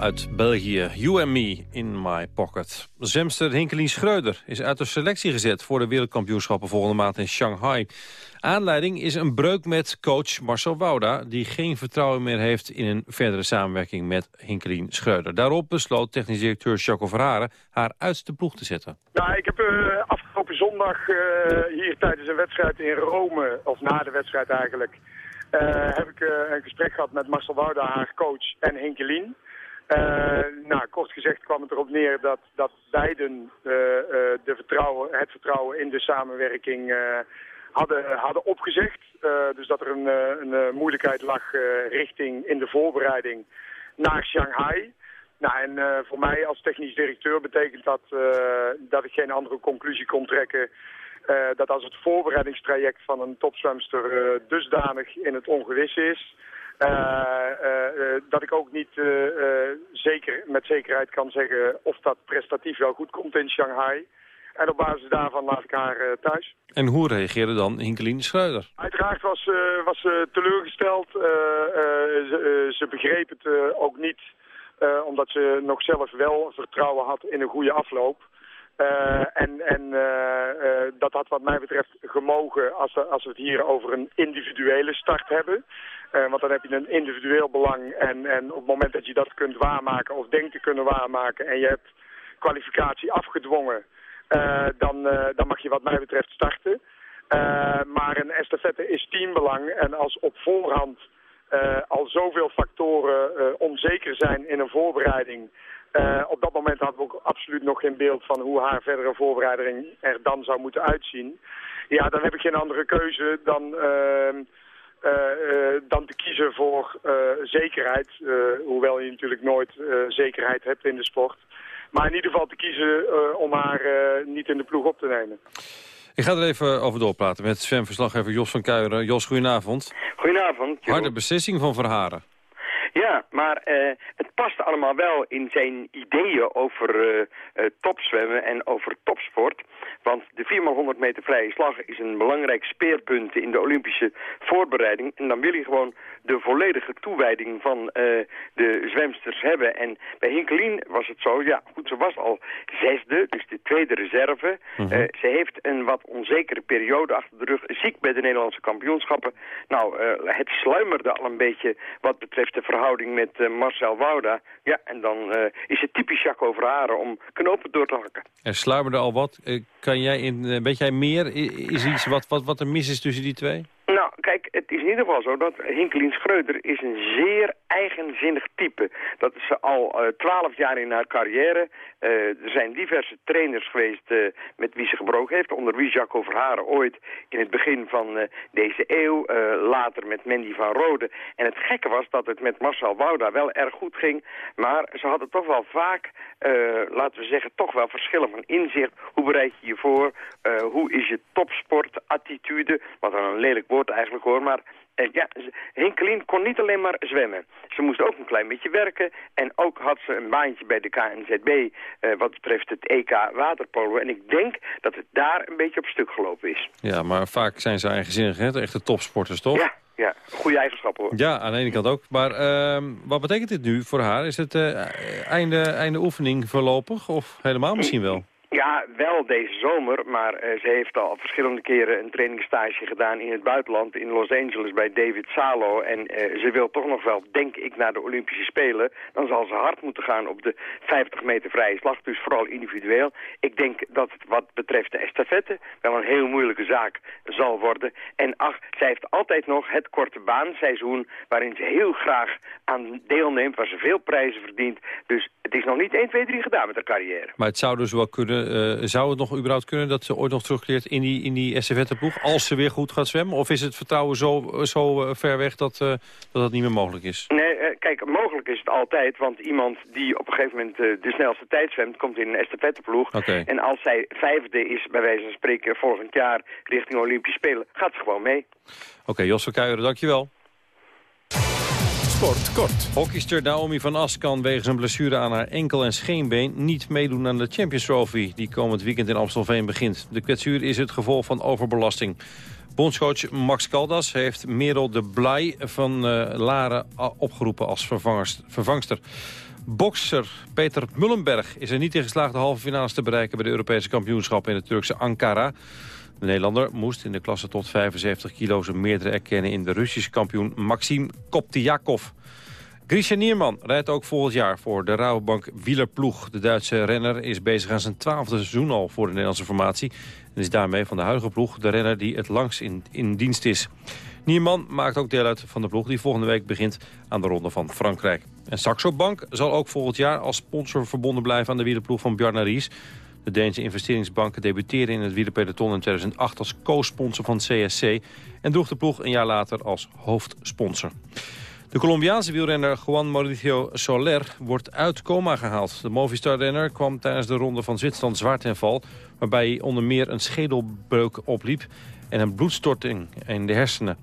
Uit België. You and me in my pocket. Zemster Hinkelien Schreuder is uit de selectie gezet... voor de wereldkampioenschappen volgende maand in Shanghai. Aanleiding is een breuk met coach Marcel Wouda... die geen vertrouwen meer heeft in een verdere samenwerking met Hinkelien Schreuder. Daarop besloot technisch directeur Jaco Verharen... haar uit de ploeg te zetten. Nou, ik heb eh, afgelopen zondag eh, hier tijdens een wedstrijd in Rome, of na de wedstrijd eigenlijk, eh, heb ik een gesprek gehad met Marcel Wouda, haar coach, en Hinkelien. Eh, nou, kort gezegd kwam het erop neer dat, dat beiden eh, eh, de vertrouwen, het vertrouwen in de samenwerking hadden, hadden opgezegd. Dus dat er een, een moeilijkheid lag richting in de voorbereiding naar Shanghai. Nou, en voor mij als technisch directeur betekent dat dat ik geen andere conclusie kon trekken. dat als het voorbereidingstraject van een topzwemster dusdanig in het ongewis is... eh, eh, eh, dat ik ook niet zeker, met zekerheid kan zeggen of dat prestatief wel goed komt in Shanghai. En op basis daarvan laat ik haar thuis. En hoe reageerde dan Hinkelien Schreuder? Uiteraard was, eh, was ze teleurgesteld. Ze, ze begreep het ook niet, omdat ze nog zelf wel vertrouwen had in een goede afloop. Eh, en en eh, eh, dat had wat mij betreft gemogen als, we- als we het hier over een individuele start hebben. Want dan heb je een individueel belang en, en op het moment dat je dat kunt waarmaken of denkt te kunnen waarmaken en je hebt kwalificatie afgedwongen, dan, dan mag je wat mij betreft starten. Maar een estafette is teambelang en als op voorhand al zoveel factoren onzeker zijn in een voorbereiding... eh, op dat moment hadden we ook absoluut nog geen beeld van hoe haar verdere voorbereiding er dan zou moeten uitzien. Ja, dan heb ik geen andere keuze dan, ehm, eh, eh, dan te kiezen voor eh, zekerheid. eh, hoewel je natuurlijk nooit eh, zekerheid hebt in de sport. Maar in ieder geval te kiezen eh, om haar eh, niet in de ploeg op te nemen. Ik ga er even over doorpraten met Sven-verslaggever Jos van Kuijeren. Jos, goedenavond. Goedenavond. Harde beslissing van Verharen. Ja, maar eh, het past allemaal wel in zijn ideeën over eh, topzwemmen en over topsport. Want de 4x100 meter vrije slag is een belangrijk speerpunt in de Olympische voorbereiding. En dan wil je gewoon de volledige toewijding van de zwemsters hebben. En bij Hinkelien was het zo, ja goed, ze was al zesde, dus de tweede reserve. Mhm. Ze heeft een wat onzekere periode achter de rug, ziek bij de Nederlandse kampioenschappen. Nou, het sluimerde al een beetje wat betreft de verhouding met eh, Marcel Wouda. Ja, en dan eh, is het typisch Jacques Verharen om knopen door te hakken. Er sluimerde al wat. Eh, Kan jij in, weet jij meer? Is iets wat, wat, wat er mis is tussen die twee? Nou, kijk, kijk, het is in ieder geval zo dat Hinkelien Schreuder is een zeer eigenzinnig type. Dat is ze al eh, twaalf jaar in haar carrière. Eh, er zijn diverse trainers geweest eh, met wie ze gebroken heeft. Onder wie Jacques Verharen ooit in het begin van deze eeuw. later met Mandy van Rode. En het gekke was dat het met Marcel Wouda wel erg goed ging. Maar ze hadden toch wel vaak, laten we zeggen, toch wel verschillen van inzicht. Hoe bereid je je voor? hoe is je topsportattitude? Wat een lelijk woord eigenlijk hoor. Maar ja, Hinkelien kon niet alleen maar zwemmen. Ze moest ook een klein beetje werken. En ook had ze een baantje bij de KNZB uh, wat betreft het EK waterpolo. En ik denk dat het daar een beetje op stuk gelopen is. Ja, maar vaak zijn ze eigenzinnig, hè? De echte topsporters, toch? Ja, ja, goede eigenschappen hoor. Ja, aan de ene kant ook. Maar uh, wat betekent dit nu voor haar? Is het uh, einde, einde oefening voorlopig of helemaal misschien wel? Ja, wel deze zomer, maar uh, ze heeft al verschillende keren een trainingsstage gedaan in het buitenland, in Los Angeles bij David Salo. En uh, ze wil toch nog wel, denk ik, naar de Olympische Spelen. Dan zal ze hard moeten gaan op de 50 meter vrije slag, dus vooral individueel. Ik denk dat het wat betreft de estafette wel een heel moeilijke zaak zal worden. En ach, zij heeft altijd nog het korte baanseizoen waarin ze heel graag aan deelneemt, waar ze veel prijzen verdient. Dus het is nog niet 1, 2, 3 gedaan met haar carrière. Maar het zou dus wel kunnen uh, zou het nog überhaupt kunnen dat ze ooit nog terugkeert in die, in die ploeg als ze weer goed gaat zwemmen? Of is het vertrouwen zo, zo uh, ver weg dat, uh, dat dat niet meer mogelijk is? Nee, kijk, mogelijk is het altijd. Want iemand die op een gegeven moment de snelste tijd zwemt, komt in een estafetteploeg. Okay. En als zij vijfde is, bij wijze van spreken, volgend jaar richting Olympische Spelen, gaat ze gewoon mee. Oké, okay, Jos van Kuijeren, dankjewel. Sport kort. Hockeyster Naomi van As kan wegens een blessure aan haar enkel- en scheenbeen... niet meedoen aan de Champions Trophy die komend weekend in Amstelveen begint. De kwetsuur is het gevolg van overbelasting. Bondscoach Max Caldas heeft Merel de Blij van uh, Laren opgeroepen als vervangster. Bokser Peter Mullenberg is er niet in geslaagd de halve finales te bereiken... bij de Europese kampioenschap in het Turkse Ankara. De Nederlander moest in de klasse tot 75 kilo zijn meerdere erkennen in de Russische kampioen Maxim Koptiakov. Grisha Nierman rijdt ook volgend jaar voor de Rabobank wielerploeg. De Duitse renner is bezig aan zijn twaalfde seizoen al voor de Nederlandse formatie. En is daarmee van de huidige ploeg de renner die het langst in, in dienst is. Nierman maakt ook deel uit van de ploeg die volgende week begint aan de Ronde van Frankrijk. En Saxo Bank zal ook volgend jaar als sponsor verbonden blijven aan de wielerploeg van Bjarne Ries. De Deense investeringsbanken debuteerden in het wielerpeloton in 2008 als co-sponsor van CSC... en droeg de ploeg een jaar later als hoofdsponsor. De Colombiaanse wielrenner Juan Mauricio Soler wordt uit coma gehaald. De Movistar-renner kwam tijdens de ronde van Zwitserland zwaar ten val... waarbij hij onder meer een schedelbreuk opliep en een bloedstorting in de hersenen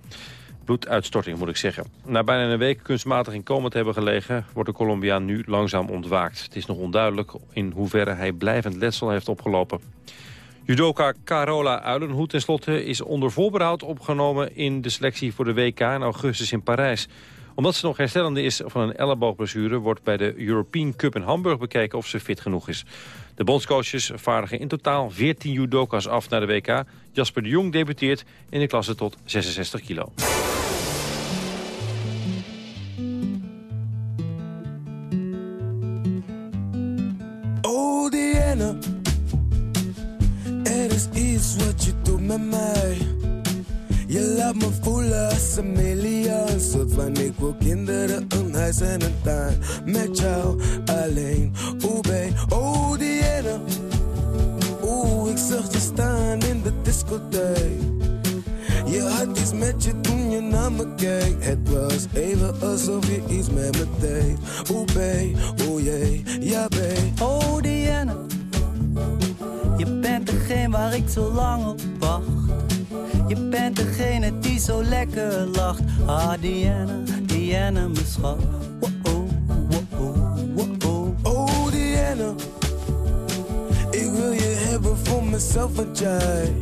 bloeduitstorting moet ik zeggen. Na bijna een week kunstmatig in coma te hebben gelegen... wordt de Colombiaan nu langzaam ontwaakt. Het is nog onduidelijk in hoeverre hij blijvend letsel heeft opgelopen. Judoka Carola Uilenhoed tenslotte is onder voorbehoud opgenomen... in de selectie voor de WK in augustus in Parijs omdat ze nog herstellende is van een elleboogblessure... wordt bij de European Cup in Hamburg bekeken of ze fit genoeg is. De bondscoaches vaardigen in totaal 14 judoka's af naar de WK. Jasper de Jong debuteert in de klasse tot 66 kilo. Je laat me voelen als een miljoen. Soort van ik wil kinderen, een huis en een tuin. Met jou alleen, oeh babe, oh die ene. Oeh, ik zag je staan in de discotheek. Je had iets met je toen je naar me keek. Het was even alsof je iets met me deed. Oeh babe, oeh jee, ja babe. Oh Diana, je waar ik zo lang op wacht. Je bent degene die zo lekker lacht. Ah, Diana, Diana, mijn schat. Oh, oh, oh, oh, Diana. Ik wil je hebben voor mezelf, want jij...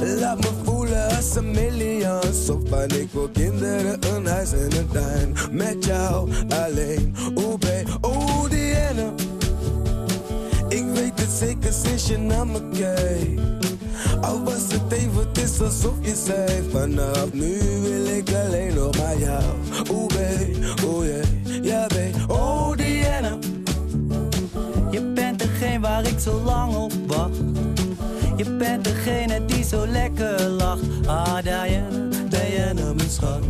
Laat me voelen als een miljoen. Zo van ik wil kinderen, een huis en een tuin. Met jou alleen, oh babe, oh Diana. Weet het zeker sinds je naar me kijkt. Al was het even, het is alsof je zei Vanaf nu wil ik alleen nog maar jou Oeh oh yeah, ja babe. Oh Diana Je bent degene waar ik zo lang op wacht. Je bent degene die zo lekker lacht. Ah Diana, Diana schat.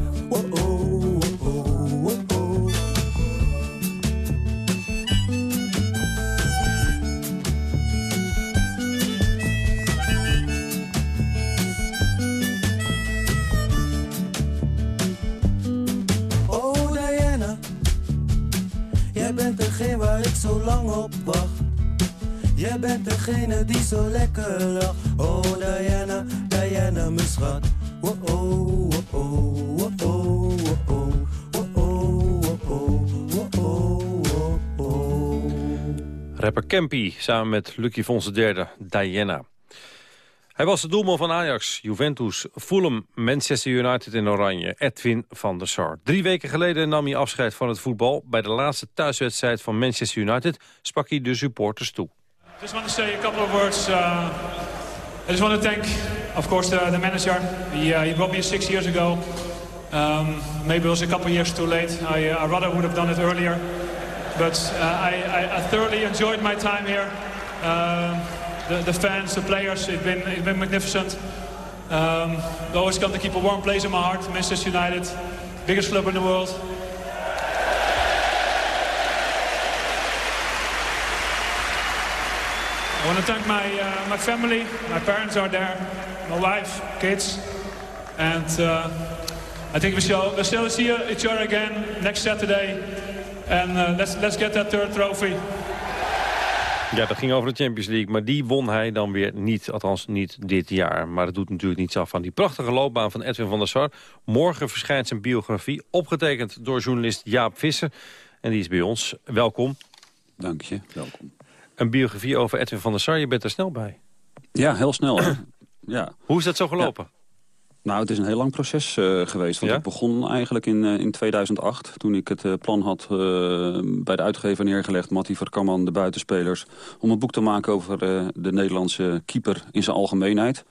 Degene die zo lekker lacht. Oh Diana, Diana, mijn schat. Oh oh, oh oh, oh oh, oh oh. Rapper Campy samen met Lucky Fons derde, Diana. Hij was de doelman van Ajax, Juventus, Fulham, Manchester United en Oranje, Edwin van der Sar. Drie weken geleden nam hij afscheid van het voetbal. Bij de laatste thuiswedstrijd van Manchester United sprak hij de supporters toe. Just want to say a couple of words. Uh, I just want to thank, of course, the, the manager. He, uh, he brought me six years ago. Um, maybe it was a couple of years too late. I, uh, I rather would have done it earlier. But uh, I, I, thoroughly enjoyed my time here. Um, the, the fans, the players, it's been, it's been magnificent. Um, always come to keep a warm place in my heart. Manchester United, biggest club in the world. I want to thank my, uh, my family. My parents are there, my wife, kids. And uh, I think we shall we'll still see each other again next Saturday. And uh, let's, let's get that third trophy. Ja, dat ging over de Champions League, maar die won hij dan weer niet. Althans niet dit jaar. Maar dat doet natuurlijk niets af van die prachtige loopbaan van Edwin van der Sar. Morgen verschijnt zijn biografie, opgetekend door journalist Jaap Visser. En die is bij ons. Welkom. Dank je, welkom. Een biografie over Edwin van der Sar, je bent er snel bij. Ja, heel snel. hè. ja. Hoe is dat zo gelopen? Nou, het is een heel lang proces eh, geweest. Want Ja? ik begon eigenlijk in, eh, in 2008. Toen ik het eh, plan had bij de uitgever neergelegd... Mattie Verkamman, de buitenspelers... om een boek te maken over de Nederlandse keeper in zijn algemeenheid.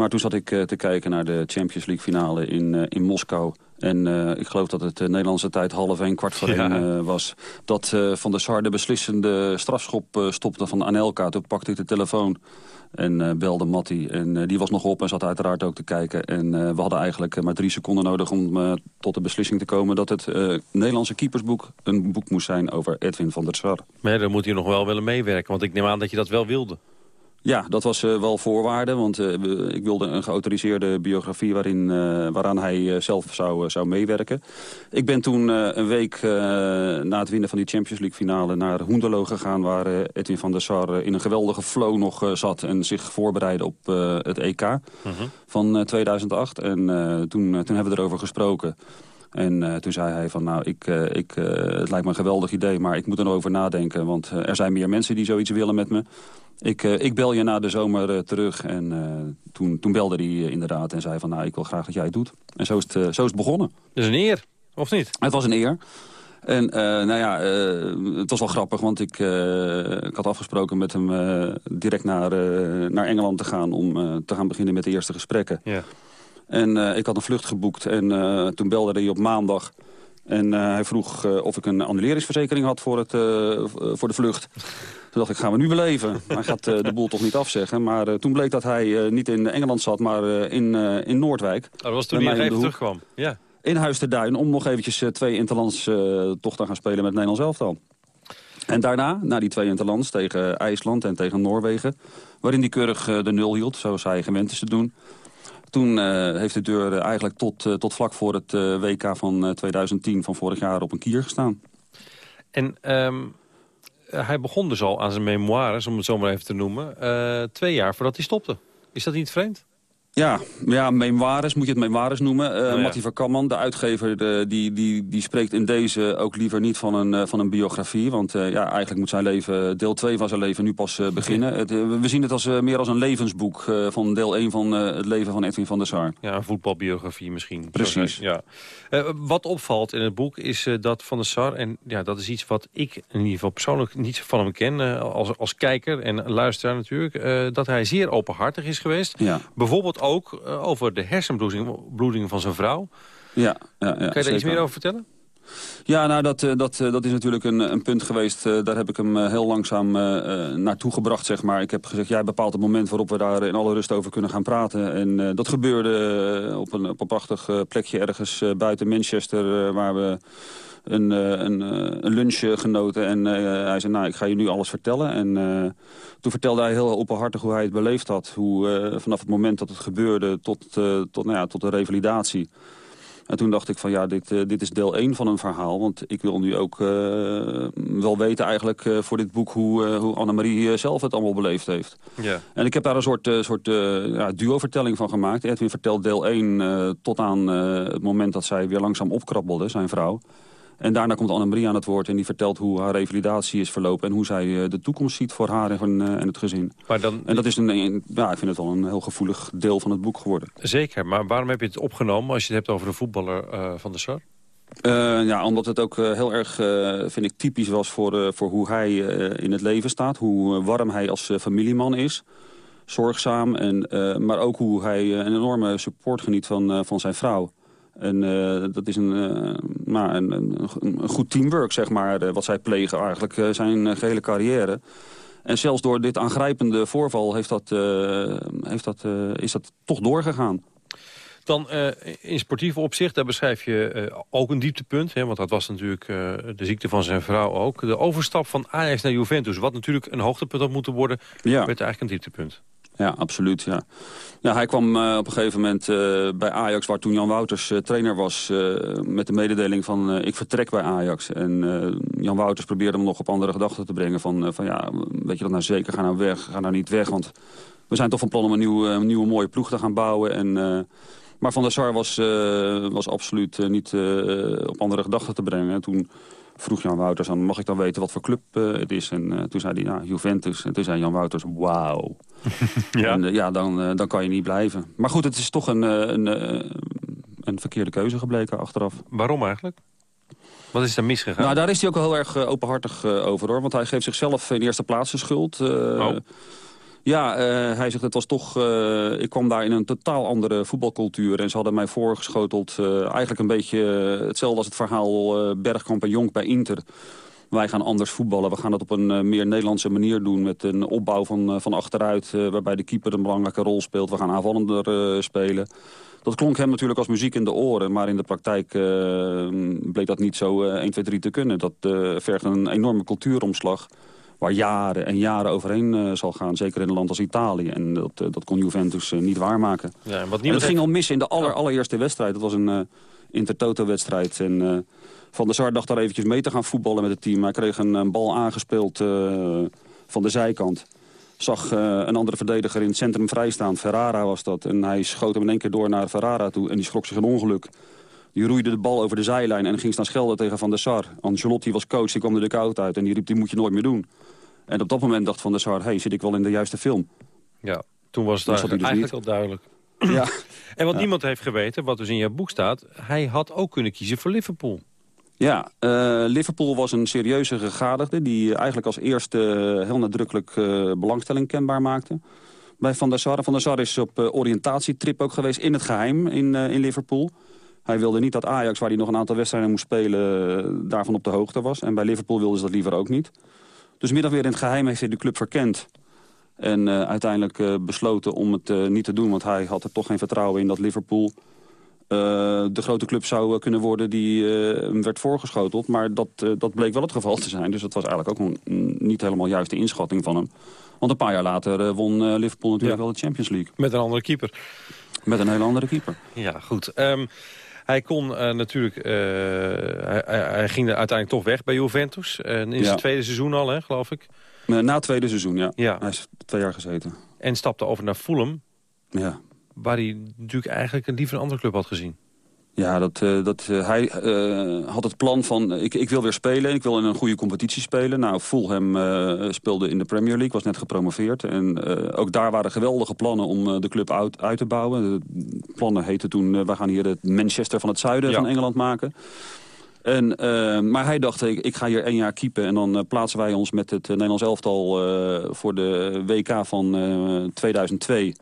Maar toen zat ik eh, te kijken naar de Champions League finale in, eh, in Moskou. En eh, ik geloof dat het Nederlandse tijd half één, kwart voor Ja. één was. Dat Van der Sar de beslissende strafschop stopte van Anelka. Toen pakte ik de telefoon en belde Matti. En die was nog op en zat uiteraard ook te kijken. En we hadden eigenlijk maar drie seconden nodig om tot de beslissing te komen... dat het Nederlandse keepersboek een boek moest zijn over Edwin van der Sar. Maar ja, dan moet hij nog wel willen meewerken. Want ik neem aan dat je dat wel wilde. Ja, dat was eh, wel voorwaarde, want eh, ik wilde een geautoriseerde biografie waarin, eh, waaraan hij zelf zou, zou meewerken. Ik ben toen een week na het winnen van die Champions League finale naar Hoenderloo gegaan... waar Edwin van der Sar in een geweldige flow nog zat en zich voorbereidde op het EK van eh, 2008. En toen, toen hebben we erover gesproken. En eh, toen zei hij van, nou, ik, eh, ik, eh, het lijkt me een geweldig idee, maar ik moet erover nadenken. Want er zijn meer mensen die zoiets willen met me. Ik, ik bel je na de zomer terug. En toen, toen belde hij inderdaad en zei van, nou, ik wil graag dat jij het doet. En zo is het, zo is het begonnen. Is een eer, of niet? Het was een eer. En nou ja, het was wel grappig, want ik, ik had afgesproken met hem direct naar, naar Engeland te gaan... om te gaan beginnen met de eerste gesprekken. Ja. En eh, ik had een vlucht geboekt en eh, toen belde hij op maandag. En eh, hij vroeg of ik een annuleringsverzekering had voor, het, voor de vlucht. Toen dacht ik, gaan we nu beleven. Hij gaat de boel toch niet afzeggen. Maar toen bleek dat hij niet in Engeland zat, maar in, in Noordwijk. Oh, dat was toen hij even de terugkwam. Ja. In Huis te Duin, om nog eventjes twee interlands toch te gaan spelen met het Nederlands elftal. En daarna, na die twee interlands tegen IJsland en tegen Noorwegen... waarin hij keurig de nul hield, zoals hij gewend is te doen... Toen eh, heeft de deur eh, eigenlijk tot, eh, tot vlak voor het WK van eh, 2010 van vorig jaar op een kier gestaan. En ehm, eh, hij begon dus al aan zijn memoires, om het zo maar even te noemen... twee jaar voordat hij stopte. Is dat niet vreemd? Ja, ja, memoires, moet je het memoires noemen. Eh Oh ja. Van Kamman, de uitgever, de, die, die, die spreekt in deze ook liever niet van een, eh, van een biografie. Want eh, ja, eigenlijk moet zijn leven, deel 2 van zijn leven nu pas eh, beginnen. Het, eh, we zien het als, eh, meer als een levensboek eh, van deel 1 van eh, het leven van Edwin van der Sar. Ja, een voetbalbiografie misschien. Precies. Ja. Eh, wat opvalt in het boek is eh, dat Van der Sar... en ja, dat is iets wat ik in ieder geval persoonlijk niet van hem ken... eh, als, als kijker en luisteraar natuurlijk... eh, dat hij zeer openhartig is geweest. Ja. Bijvoorbeeld ook eh, over de hersenbloeding bloeding van zijn vrouw. Ja, ja, ja, kan je daar iets meer over vertellen? Ja, nou, dat, eh, dat, eh, dat is natuurlijk een, een punt geweest. daar heb ik hem heel langzaam naartoe gebracht, zeg maar. Ik heb gezegd, jij bepaalt het moment waarop we daar in alle rust over kunnen gaan praten. En dat gebeurde op, een, op een prachtig plekje ergens buiten Manchester... waar we een, eh, een, eh, een lunch eh, genoten. En hij zei, nou, ik ga je nu alles vertellen. En toen vertelde hij heel openhartig hoe hij het beleefd had. Hoe vanaf het moment dat het gebeurde tot, tot, nou ja, tot de revalidatie... En toen dacht ik van ja, dit, dit is deel 1 van een verhaal. Want ik wil nu ook wel weten eigenlijk voor dit boek... hoe, eh, hoe Annemarie zelf het allemaal beleefd heeft. Ja. En ik heb daar een soort, soort ja, duo-vertelling van gemaakt. Edwin vertelt deel 1 eh, tot aan het moment dat zij weer langzaam opkrabbelde, zijn vrouw. En daarna komt Annemarie aan het woord en die vertelt hoe haar revalidatie is verlopen... en hoe zij eh, de toekomst ziet voor haar en, eh, en het gezin. Maar dan, En dat is een, een- ja, ik vind het wel een heel gevoelig deel van het boek geworden. Zeker, maar waarom heb je het opgenomen als je het hebt over de voetballer eh, van de Sar? Ja, omdat het ook heel erg, vind ik, typisch was voor, voor hoe hij in het leven staat. Hoe warm hij als familieman is. Zorgzaam. En, maar ook hoe hij een enorme support geniet van, van zijn vrouw. En eh, dat is een, eh, nou, een, een, een goed teamwork, zeg maar, eh, wat zij plegen eigenlijk zijn eh, gehele carrière. En zelfs door dit aangrijpende voorval heeft dat, heeft dat, is dat toch doorgegaan. Dan in sportief opzicht, daar beschrijf je ook een dieptepunt. Hè, want dat was natuurlijk de ziekte van zijn vrouw ook. De overstap van Ajax naar Juventus, wat natuurlijk een hoogtepunt had moeten worden... Ja. werd eigenlijk een dieptepunt. Ja, absoluut. Ja. Ja, hij kwam eh, op een gegeven moment eh, bij Ajax, waar toen Jan Wouters eh, trainer was... met de mededeling van ik vertrek bij Ajax. En Jan Wouters probeerde hem nog op andere gedachten te brengen. Van, van ja, weet je dat nou zeker, ga nou weg, ga nou niet weg. Want we zijn toch van plan om een, nieuw, nieuwe mooie ploeg te gaan bouwen. En, maar Van der Sar was, was absoluut niet op andere gedachten te brengen. En toen vroeg Jan Wouters aan, mag ik dan weten wat voor club eh, het is? En eh, toen zei hij, ja, Juventus. En toen zei Jan Wouters, wauw. Ja. En, eh, ja, dan, dan kan je niet blijven. Maar goed, het is toch een, een, een verkeerde keuze gebleken achteraf. Waarom eigenlijk? Wat is er misgegaan? Nou, daar is hij ook wel heel erg openhartig over, hoor. Want hij geeft zichzelf in eerste plaats de schuld. Eh, Ja, eh, hij zegt het was toch... eh, ik kwam daar in een totaal andere voetbalcultuur. En ze hadden mij voorgeschoteld eh, eigenlijk een beetje hetzelfde als het verhaal Bergkamp en Jonk bij Inter. Wij gaan anders voetballen. We gaan dat op een meer Nederlandse manier doen. Met een opbouw van, van achteruit. waarbij de keeper een belangrijke rol speelt. We gaan aanvallender spelen. Dat klonk hem natuurlijk als muziek in de oren. Maar in de praktijk bleek dat niet zo eh 1, 2, 3 te kunnen. Dat vergt een enorme cultuuromslag. Waar jaren en jaren overheen eh, zal gaan. Zeker in een land als Italië. En dat, eh, dat kon Juventus eh, niet waarmaken. Ja, en wat En het niemand ging al mis in de aller, allereerste wedstrijd. Dat was een Intertoto-wedstrijd. En Van der Sar dacht daar eventjes mee te gaan voetballen met het team. Hij kreeg een, een bal aangespeeld van de zijkant. Zag een andere verdediger in het centrum vrijstaan. Ferrara was dat. En hij schoot hem in één keer door naar Ferrara toe. En die schrok zich een ongeluk. Die roeide de bal over de zijlijn en ging staan schelden tegen Van der Sar. Ancelotti was coach, die kwam er de koud uit. En die riep, die moet je nooit meer doen. En op dat moment dacht Van der Sar, hey, zit ik wel in de juiste film? Ja, toen was het hij eigenlijk, dus eigenlijk al duidelijk. Ja. En wat Ja. niemand heeft geweten, wat dus in jouw boek staat... hij had ook kunnen kiezen voor Liverpool. Ja, eh, Liverpool was een serieuze gegadigde... die eigenlijk als eerste eh, heel nadrukkelijk eh, belangstelling kenbaar maakte. Bij Van der Sar. Van der Sar is op oriëntatietrip ook geweest in het geheim in, in Liverpool. Hij wilde niet dat Ajax, waar hij nog een aantal wedstrijden moest spelen... eh, daarvan op de hoogte was. En bij Liverpool wilden ze dat liever ook niet. Dus min of meer in het geheim heeft hij de club verkend. En eh, uiteindelijk eh, besloten om het niet te doen. Want hij had er toch geen vertrouwen in dat Liverpool de grote club zou kunnen worden die hem werd voorgeschoteld. Maar dat, dat bleek wel het geval te zijn. Dus dat was eigenlijk ook een, niet helemaal juiste inschatting van hem. Want een paar jaar later won Liverpool natuurlijk Ja. wel de Champions League. Met een andere keeper. Met een hele andere keeper. Ja, goed. Ehm, hij kon eh, natuurlijk... eh, hij, hij- ging er uiteindelijk toch weg bij Juventus. En in Ja. zijn tweede seizoen al, hè, geloof ik. Eh, na het tweede seizoen, ja. Ja. Hij is twee jaar gezeten. En stapte over naar Fulham. Ja. Waar hij natuurlijk eigenlijk liever een andere club had gezien. Ja, dat, eh, dat, eh, hij eh, had het plan van, ik, ik wil weer spelen. Ik wil in een goede competitie spelen. Nou, Fulham speelde in de Premier League, was net gepromoveerd. En ook daar waren geweldige plannen om de club uit, uit te bouwen. De plannen heten toen, we gaan hier het Manchester van het zuiden Ja. van Engeland maken. En, maar hij dacht, ik, ik ga hier één jaar keepen... en dan plaatsen wij ons met het Nederlands elftal voor de WK van eh, 2002...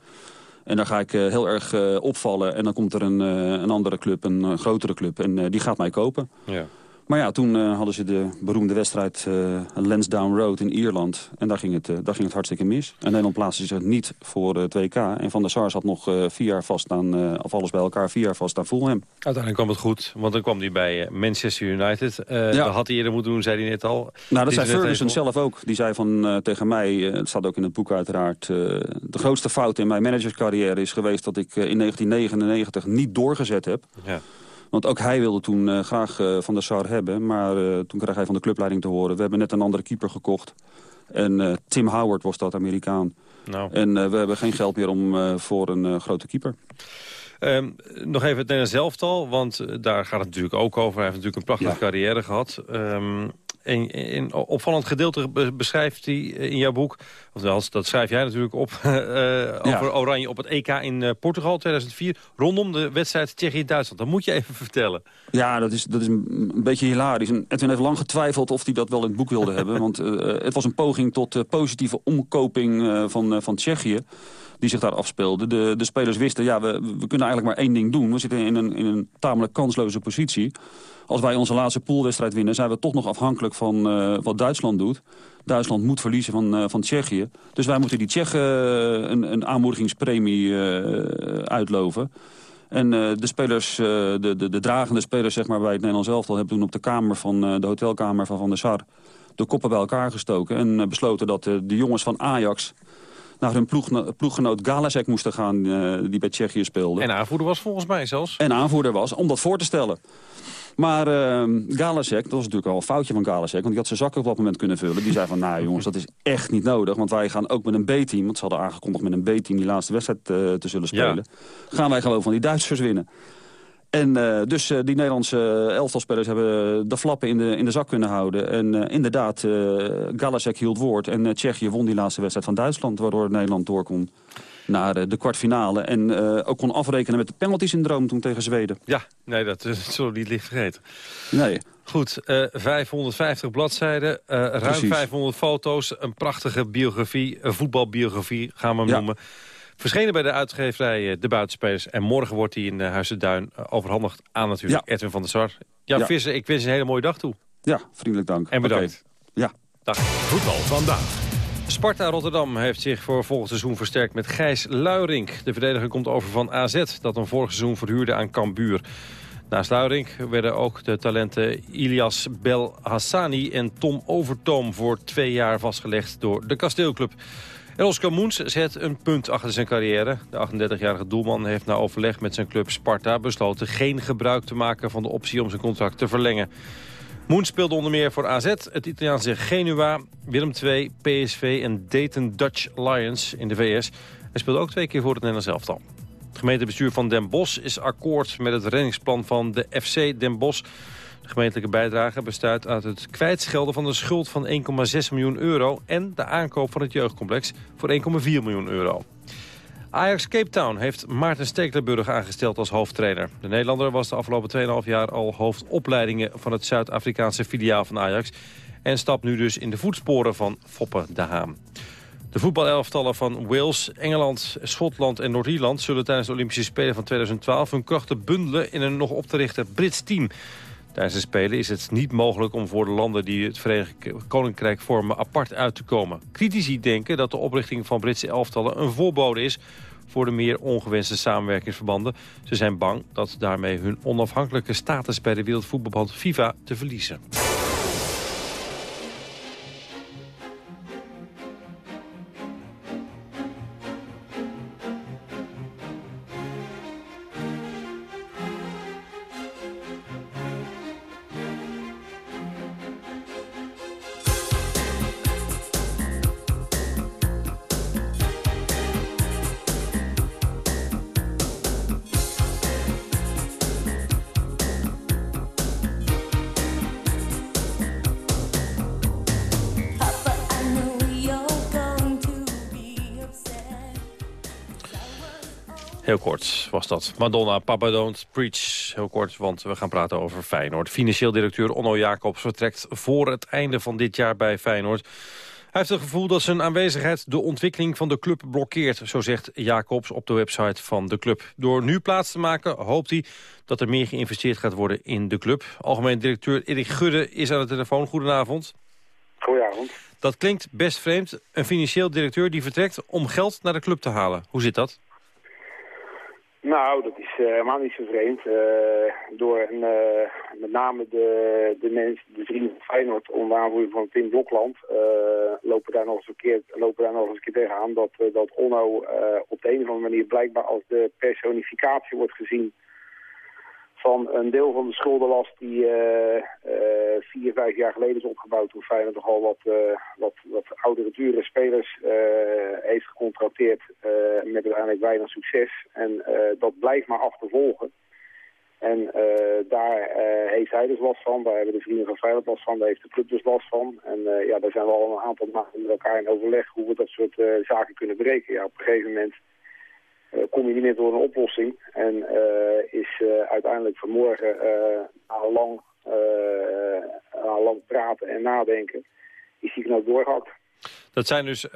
En daar ga ik eh, heel erg eh, opvallen. En dan komt er een, eh, een andere club, een grotere club. En die gaat mij kopen. Ja. Maar ja, toen eh, hadden ze de beroemde wedstrijd uh, Lansdowne Road in Ierland. En daar ging het, uh, daar ging het hartstikke mis. En Nederland plaatste zich niet voor het WK. En Van der Sar zat nog vier jaar vast aan, of alles bij elkaar, vier jaar vast aan Fulham. Uiteindelijk kwam het goed, want dan kwam hij bij Manchester United. ja. Dat had hij eerder moeten doen, zei hij net al. Nou, dat zei Ferguson zelf ook. Die zei van, tegen mij, het staat ook in het boek uiteraard... de grootste fout in mijn managerscarrière is geweest... dat ik in 1999 niet doorgezet heb... Ja. Want ook hij wilde toen uh, graag uh, Van der Sar hebben. Maar uh, toen kreeg hij van de clubleiding te horen... we hebben net een andere keeper gekocht. En Tim Howard was dat, Amerikaan. Nou. En we hebben geen geld meer om, voor een grote keeper. Um, nog even het Nederlands elftal, want daar gaat het natuurlijk ook over. Hij heeft natuurlijk een prachtige ja. carrière gehad. Um, een, opvallend gedeelte beschrijft hij in jouw boek. Of dat schrijf jij natuurlijk op. Uh, over Oranje op het EK in uh, Portugal 2004. Rondom de wedstrijd Tsjechië-Duitsland. Dat moet je even vertellen. Ja, dat is, dat is een, beetje hilarisch. En Edwin heeft lang getwijfeld of hij dat wel in het boek wilde hebben. Want uh, het was een poging tot positieve omkoping van, van Tsjechië die zich daar afspeelde. De, de spelers wisten, ja, we, we kunnen eigenlijk maar één ding doen. We zitten in een, in een tamelijk kansloze positie. Als wij onze laatste poolwedstrijd winnen... zijn we toch nog afhankelijk van uh, wat Duitsland doet. Duitsland moet verliezen van, uh, van Tsjechië. Dus wij moeten die Tsjechen uh, een, een aanmoedigingspremie uitloven. En de spelers, de, de, de dragende spelers zeg maar, bij het Nederlands elftal... hebben toen op de kamer van de hotelkamer van Van der Sar... de koppen bij elkaar gestoken en besloten dat de jongens van Ajax naar hun ploeg, ploeggenoot Galasek moesten gaan, die bij Tsjechië speelde. En aanvoerder was volgens mij zelfs. En aanvoerder was, om dat voor te stellen. Maar uh, Galasek, dat was natuurlijk al een foutje van Galasek... want die had zijn zakken op dat moment kunnen vullen. Die zei van, nou jongens, dat is echt niet nodig... want wij gaan ook met een B-team... want ze hadden aangekondigd met een B-team die laatste wedstrijd uh, te zullen spelen... gaan wij gewoon van die Duitsers winnen. En uh, dus uh, die Nederlandse elftalspelers hebben de flappen in de, in de zak kunnen houden. En uh, inderdaad, Galasek hield woord. En Tsjechië won die laatste wedstrijd van Duitsland... waardoor Nederland door kon naar de kwartfinale. En ook kon afrekenen met de penalty-syndroom toen tegen Zweden. Ja, nee, dat, dat zullen we niet licht vergeten. Nee. Goed, uh, 550 bladzijden, ruim 500 foto's, een prachtige biografie, een voetbalbiografie gaan we hem ja. noemen. Verschenen bij de uitgeverij De Buitenspelers. En morgen wordt hij in Huis de Duin overhandigd aan natuurlijk ja. Edwin van der Sar. Jan ja. Visser, ik wens je een hele mooie dag toe. Ja, vriendelijk dank. En bedankt. Okay. Ja. Dag. Voetbal vandaag. Sparta Rotterdam heeft zich voor volgend seizoen versterkt met Gijs Luiring. De verdediger komt over van AZ, dat een vorig seizoen verhuurde aan Cambuur. Naast Luiring werden ook de talenten Ilias Belhassani en Tom Overtoom... voor twee jaar vastgelegd door de Kasteelclub. En Oscar Moens zet een punt achter zijn carrière. De 38-jarige doelman heeft na overleg met zijn club Sparta besloten... geen gebruik te maken van de optie om zijn contract te verlengen. Moen speelde onder meer voor AZ, het Italiaanse Genua, Willem II, PSV en Dayton Dutch Lions in de VS. Hij speelde ook twee keer voor het Nederlands elftal. Het gemeentebestuur van Den Bosch is akkoord met het reddingsplan van de FC Den Bosch. De gemeentelijke bijdrage bestaat uit het kwijtschelden van de schuld van 1,6 miljoen euro... en de aankoop van het jeugdcomplex voor 1,4 miljoen euro. Ajax Cape Town heeft Maarten Stekelenburg aangesteld als hoofdtrainer. De Nederlander was de afgelopen 2,5 jaar al hoofdopleidingen van het Zuid-Afrikaanse filiaal van Ajax... en stapt nu dus in de voetsporen van Foppe de Haan. De voetbalelftallen van Wales, Engeland, Schotland en Noord-Ierland... zullen tijdens de Olympische Spelen van 2012 hun krachten bundelen in een nog op te richten Brits team... Tijdens de Spelen is het niet mogelijk om voor de landen die het Verenigd Koninkrijk vormen apart uit te komen. Critici denken dat de oprichting van Britse elftallen een voorbode is voor de meer ongewenste samenwerkingsverbanden. Ze zijn bang dat daarmee hun onafhankelijke status bij de Wereldvoetbalband FIFA te verliezen. Madonna, Papa Don't Preach. Heel kort, want we gaan praten over Feyenoord. Financieel directeur Onno Jacobs vertrekt voor het einde van dit jaar bij Feyenoord. Hij heeft het gevoel dat zijn aanwezigheid de ontwikkeling van de club blokkeert. Zo zegt Jacobs op de website van de club. Door nu plaats te maken hoopt hij dat er meer geïnvesteerd gaat worden in de club. Algemeen directeur Erik Gudde is aan de telefoon. Goedenavond. Goedenavond. Dat klinkt best vreemd. Een financieel directeur die vertrekt om geld naar de club te halen. Hoe zit dat? Nou, dat is eh, helemaal niet zo vreemd. Eh, door een, eh, met name de, de mensen, de vrienden van Feyenoord, onder aanvoering van Tim Blokland, lopen daar nog eens een keer, lopen daar nog eens een keer tegenaan dat, dat Onno op de een of andere manier blijkbaar als de personificatie wordt gezien van een deel van de schuldenlast die uh, uh, vier, vijf jaar geleden is opgebouwd toen Feyenoord toch al wat, uh, wat, wat oudere, dure spelers heeft gecontracteerd met uiteindelijk weinig succes. En dat blijft maar achtervolgen. En daar heeft hij dus last van, daar hebben de vrienden van Feyenoord last van, daar heeft de club dus last van. En ja, daar zijn we al een aantal maanden met elkaar in overleg hoe we dat soort zaken kunnen breken. Ja, op een gegeven moment kom je niet meer door een oplossing. En uh, is uh, uiteindelijk vanmorgen na lang, na lang praten en nadenken, is die knoop doorgehakt. Dat zijn dus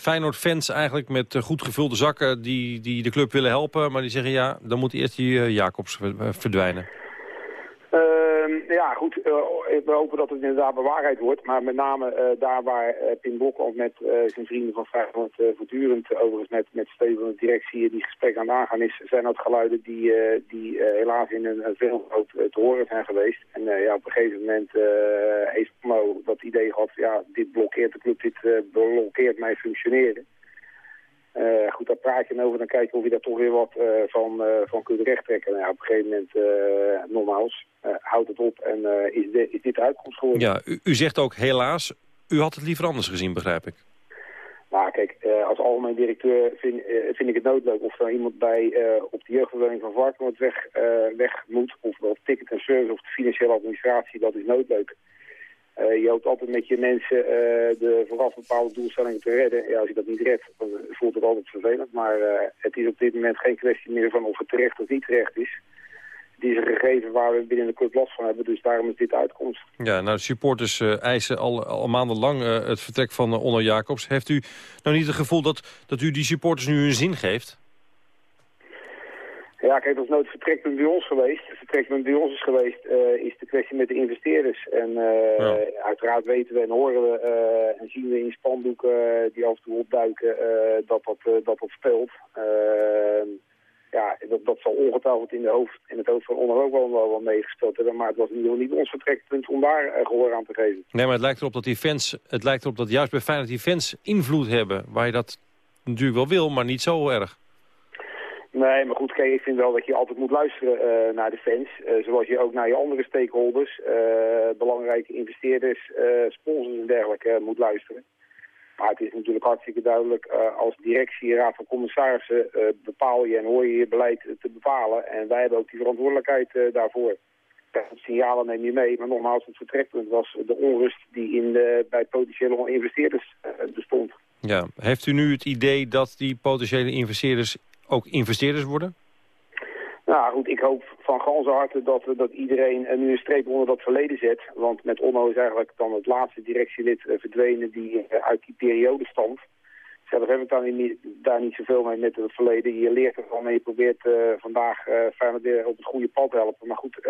Feyenoord-fans eigenlijk met goed gevulde zakken die, die de club willen helpen. Maar die zeggen ja, dan moet eerst die Jacobs verdwijnen. Ja, goed. Uh, we hopen dat het inderdaad bewaarheid wordt. Maar met name uh, daar waar uh, Pim Blokland met zijn vrienden van Feyenoord voortdurend, overigens met, met Steven van de directie, die gesprek aan het aangaan is, zijn dat geluiden die, die helaas in een, een filmgroot te horen zijn geweest. En ja, op een gegeven moment heeft Mo dat idee gehad, ja, dit blokkeert de club, dit blokkeert mijn functioneren. Uh, goed, daar praat je over. Dan kijk je of je daar toch weer wat uh, van, uh, van kunt rechttrekken. Nou, ja, op een gegeven moment, nogmaals, houdt het op en is, de, is dit de uitkomst geworden. Ja, u, u, zegt ook helaas, u had het liever anders gezien, begrijp ik. Nou, kijk, als algemeen directeur vind, vind ik het noodleuk of er iemand bij op de jeugdverdeling van Varkenoord weg, weg moet. Of op ticket en service of de financiële administratie, dat is noodleuk. Uh, je hoopt altijd met je mensen uh, de vooraf bepaalde doelstellingen te redden. Ja, als je dat niet redt, dan voelt het altijd vervelend. Maar uh, het is op dit moment geen kwestie meer van of het terecht of niet terecht is. Het is een gegeven waar we binnen de club last van hebben, dus daarom is dit uitkomst. Ja, nou, de supporters eisen al, al maandenlang het vertrek van Onno Jacobs. Heeft u nou niet het gevoel dat, dat u die supporters nu een zin geeft? Ja, kijk, dat is nooit het vertrekpunt bij ons geweest. Het vertrekpunt bij ons is geweest, uh, is de kwestie met de investeerders. En uh, ja. uiteraard weten we en horen we uh, en zien we in spandoeken die af en toe opduiken dat, dat, dat dat speelt. Ehm, ja, dat, dat zal ongetwijfeld in, de hoofd, in het hoofd van onder ook wel, wel, meegespeeld hebben. Maar het was niet, niet ons vertrekpunt om daar gehoor aan te geven. Nee, maar het lijkt erop dat die fans, het lijkt erop dat juist bij Feyenoord die fans invloed hebben. Waar je dat natuurlijk wel wil, maar niet zo erg. Nee, maar goed, ik vind wel dat je altijd moet luisteren uh, naar de fans. Uh, zoals je ook naar je andere stakeholders, uh, belangrijke investeerders, sponsors en dergelijke moet luisteren. Maar het is natuurlijk hartstikke duidelijk, als directie, raad van commissarissen bepaal je en hoor je je beleid te bepalen. En wij hebben ook die verantwoordelijkheid daarvoor. Ja, signalen neem je mee, maar nogmaals, het vertrekpunt was de onrust die in de, bij potentiële investeerders bestond. Ja, heeft u nu het idee dat die potentiële investeerders ook investeerders worden? Nou goed, ik hoop van ganse harte dat, dat iedereen nu een streep onder dat verleden zet. Want met Onno is eigenlijk dan het laatste directielid uh, verdwenen die uh, uit die periode stamt. Zelf heb ik daar niet, daar niet zoveel mee met het verleden. Je leert ervan en je probeert vandaag uh, weer op het goede pad te helpen. Maar goed,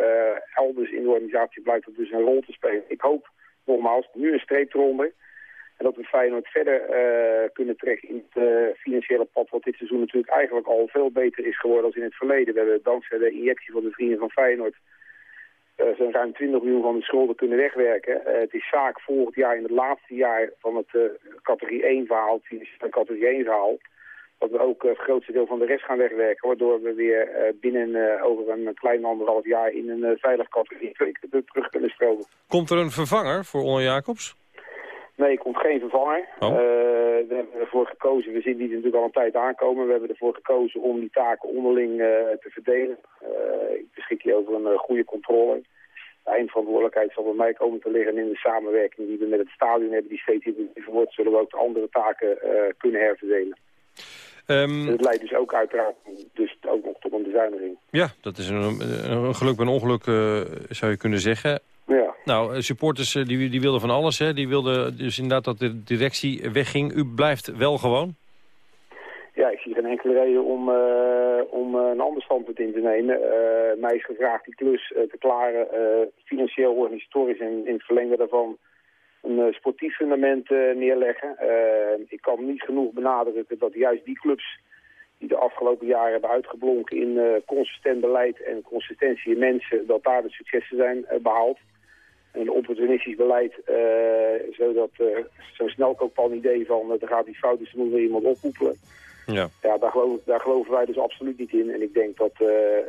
elders in de organisatie blijkt dat dus een rol te spelen. Ik hoop nogmaals nu een streep eronder. En dat we Feyenoord verder uh, kunnen trekken in het uh, financiële pad... wat dit seizoen natuurlijk eigenlijk al veel beter is geworden dan in het verleden. We hebben dankzij de injectie van de vrienden van Feyenoord... Uh, zo'n ruim 20 miljoen van de schulden kunnen wegwerken. het is zaak volgend jaar in het laatste jaar van het categorie 1 verhaal, financiële categorie 1 verhaal... dat we ook het grootste deel van de rest gaan wegwerken... waardoor we weer binnen over een klein anderhalf jaar in een veilig categorie 2 terug kunnen stromen. Komt er een vervanger voor Onno Jacobs? Nee, komt geen vervanger. Oh. Uh, we hebben ervoor gekozen, we zien die natuurlijk al een tijd aankomen. We hebben ervoor gekozen om die taken onderling uh, te verdelen. Uh, ik beschik hier over een goede controle. De eindverantwoordelijkheid zal bij mij komen te liggen in de samenwerking die we met het stadion hebben, die steeds intensiever wordt, zullen we ook de andere taken kunnen herverdelen. Um, het leidt dus ook uiteraard dus ook nog tot een bezuiniging. Ja, dat is een, een geluk bij een ongeluk, zou je kunnen zeggen. Ja. Nou, supporters die, die wilden van alles. Hè? Die wilden dus inderdaad dat de directie wegging. U blijft wel gewoon? Ja, ik zie geen enkele reden om, om een ander standpunt in te nemen. mij is gevraagd die klus te klaren, financieel, organisatorisch en in het verlengde daarvan een sportief fundament neerleggen. ik kan niet genoeg benadrukken dat juist die clubs die de afgelopen jaren hebben uitgeblonken in consistent beleid en consistentie in mensen, dat daar de successen zijn behaald. En opportunistisch beleid, uh, zodat zo'n snelkooppan idee van er gaat iets fout, dus er moet weer iemand oppoepelen. Ja, ja daar, geloof, daar geloven wij dus absoluut niet in. En ik denk dat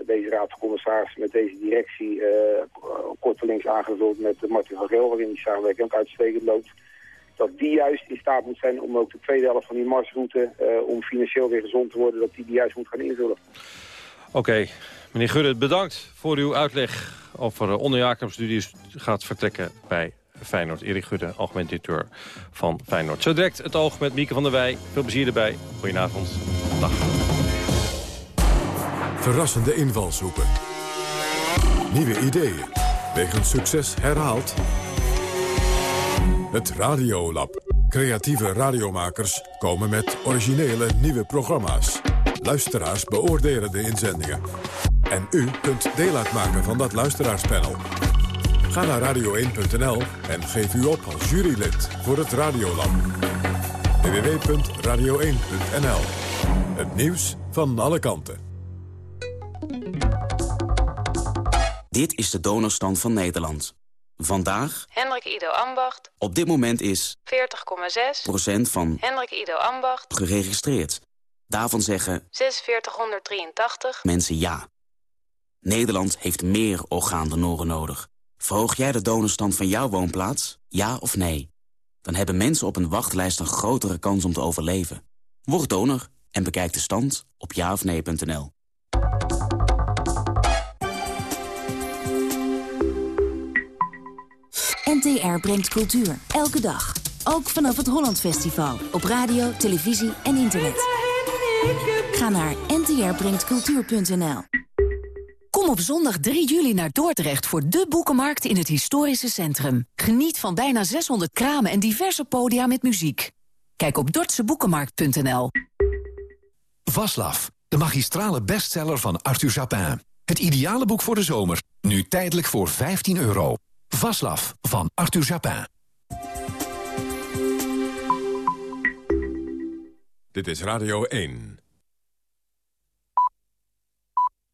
deze raad van commissarissen met deze directie, kortelings aangevuld met Martin van Geel, waarin die samenwerking ook uitstekend loopt, dat die juist in staat moet zijn om ook de tweede helft van die marsroute, uh, om financieel weer gezond te worden, dat die die juist moet gaan invullen. Oké, meneer Gudde, bedankt voor uw uitleg over uh, onder Jacob studies gaat vertrekken bij Feyenoord. Erik Gudde, algemeen directeur van Feyenoord. Zo direct het oog met Mieke van der Wij. Veel plezier erbij. Goedenavond. Dag. Verrassende invalshoeken. Nieuwe ideeën. Wegens succes herhaald het Radiolab. Creatieve radiomakers komen met originele nieuwe programma's. Luisteraars beoordelen de inzendingen. En u kunt deel uitmaken van dat luisteraarspanel. Ga naar radio1.nl en geef u op als jurylid voor het Radiolab. www.radio1.nl Het nieuws van alle kanten. Dit is de donorstand van Nederland. Vandaag... Hendrik Ido Ambacht. Op dit moment is... 40,6 procent van... Hendrik Ido Ambacht. Geregistreerd. Daarvan zeggen... 4683 mensen ja. Nederland heeft meer orgaandonoren nodig. Verhoog jij de donorstand van jouw woonplaats? Ja of nee? Dan hebben mensen op een wachtlijst een grotere kans om te overleven. Word donor en bekijk de stand op jaofnee.nl. NTR brengt cultuur. Elke dag. Ook vanaf het Holland Festival. Op radio, televisie en internet. Ga naar ntrbrengtcultuur.nl Kom op zondag 3 juli naar Dordrecht voor de boekenmarkt in het historische centrum. Geniet van bijna 600 kramen en diverse podia met muziek. Kijk op dortseboekenmarkt.nl Vaslav, de magistrale bestseller van Arthur Japin. Het ideale boek voor de zomer, nu tijdelijk voor 15 euro. Vaslav van Arthur Japin. Dit is Radio 1.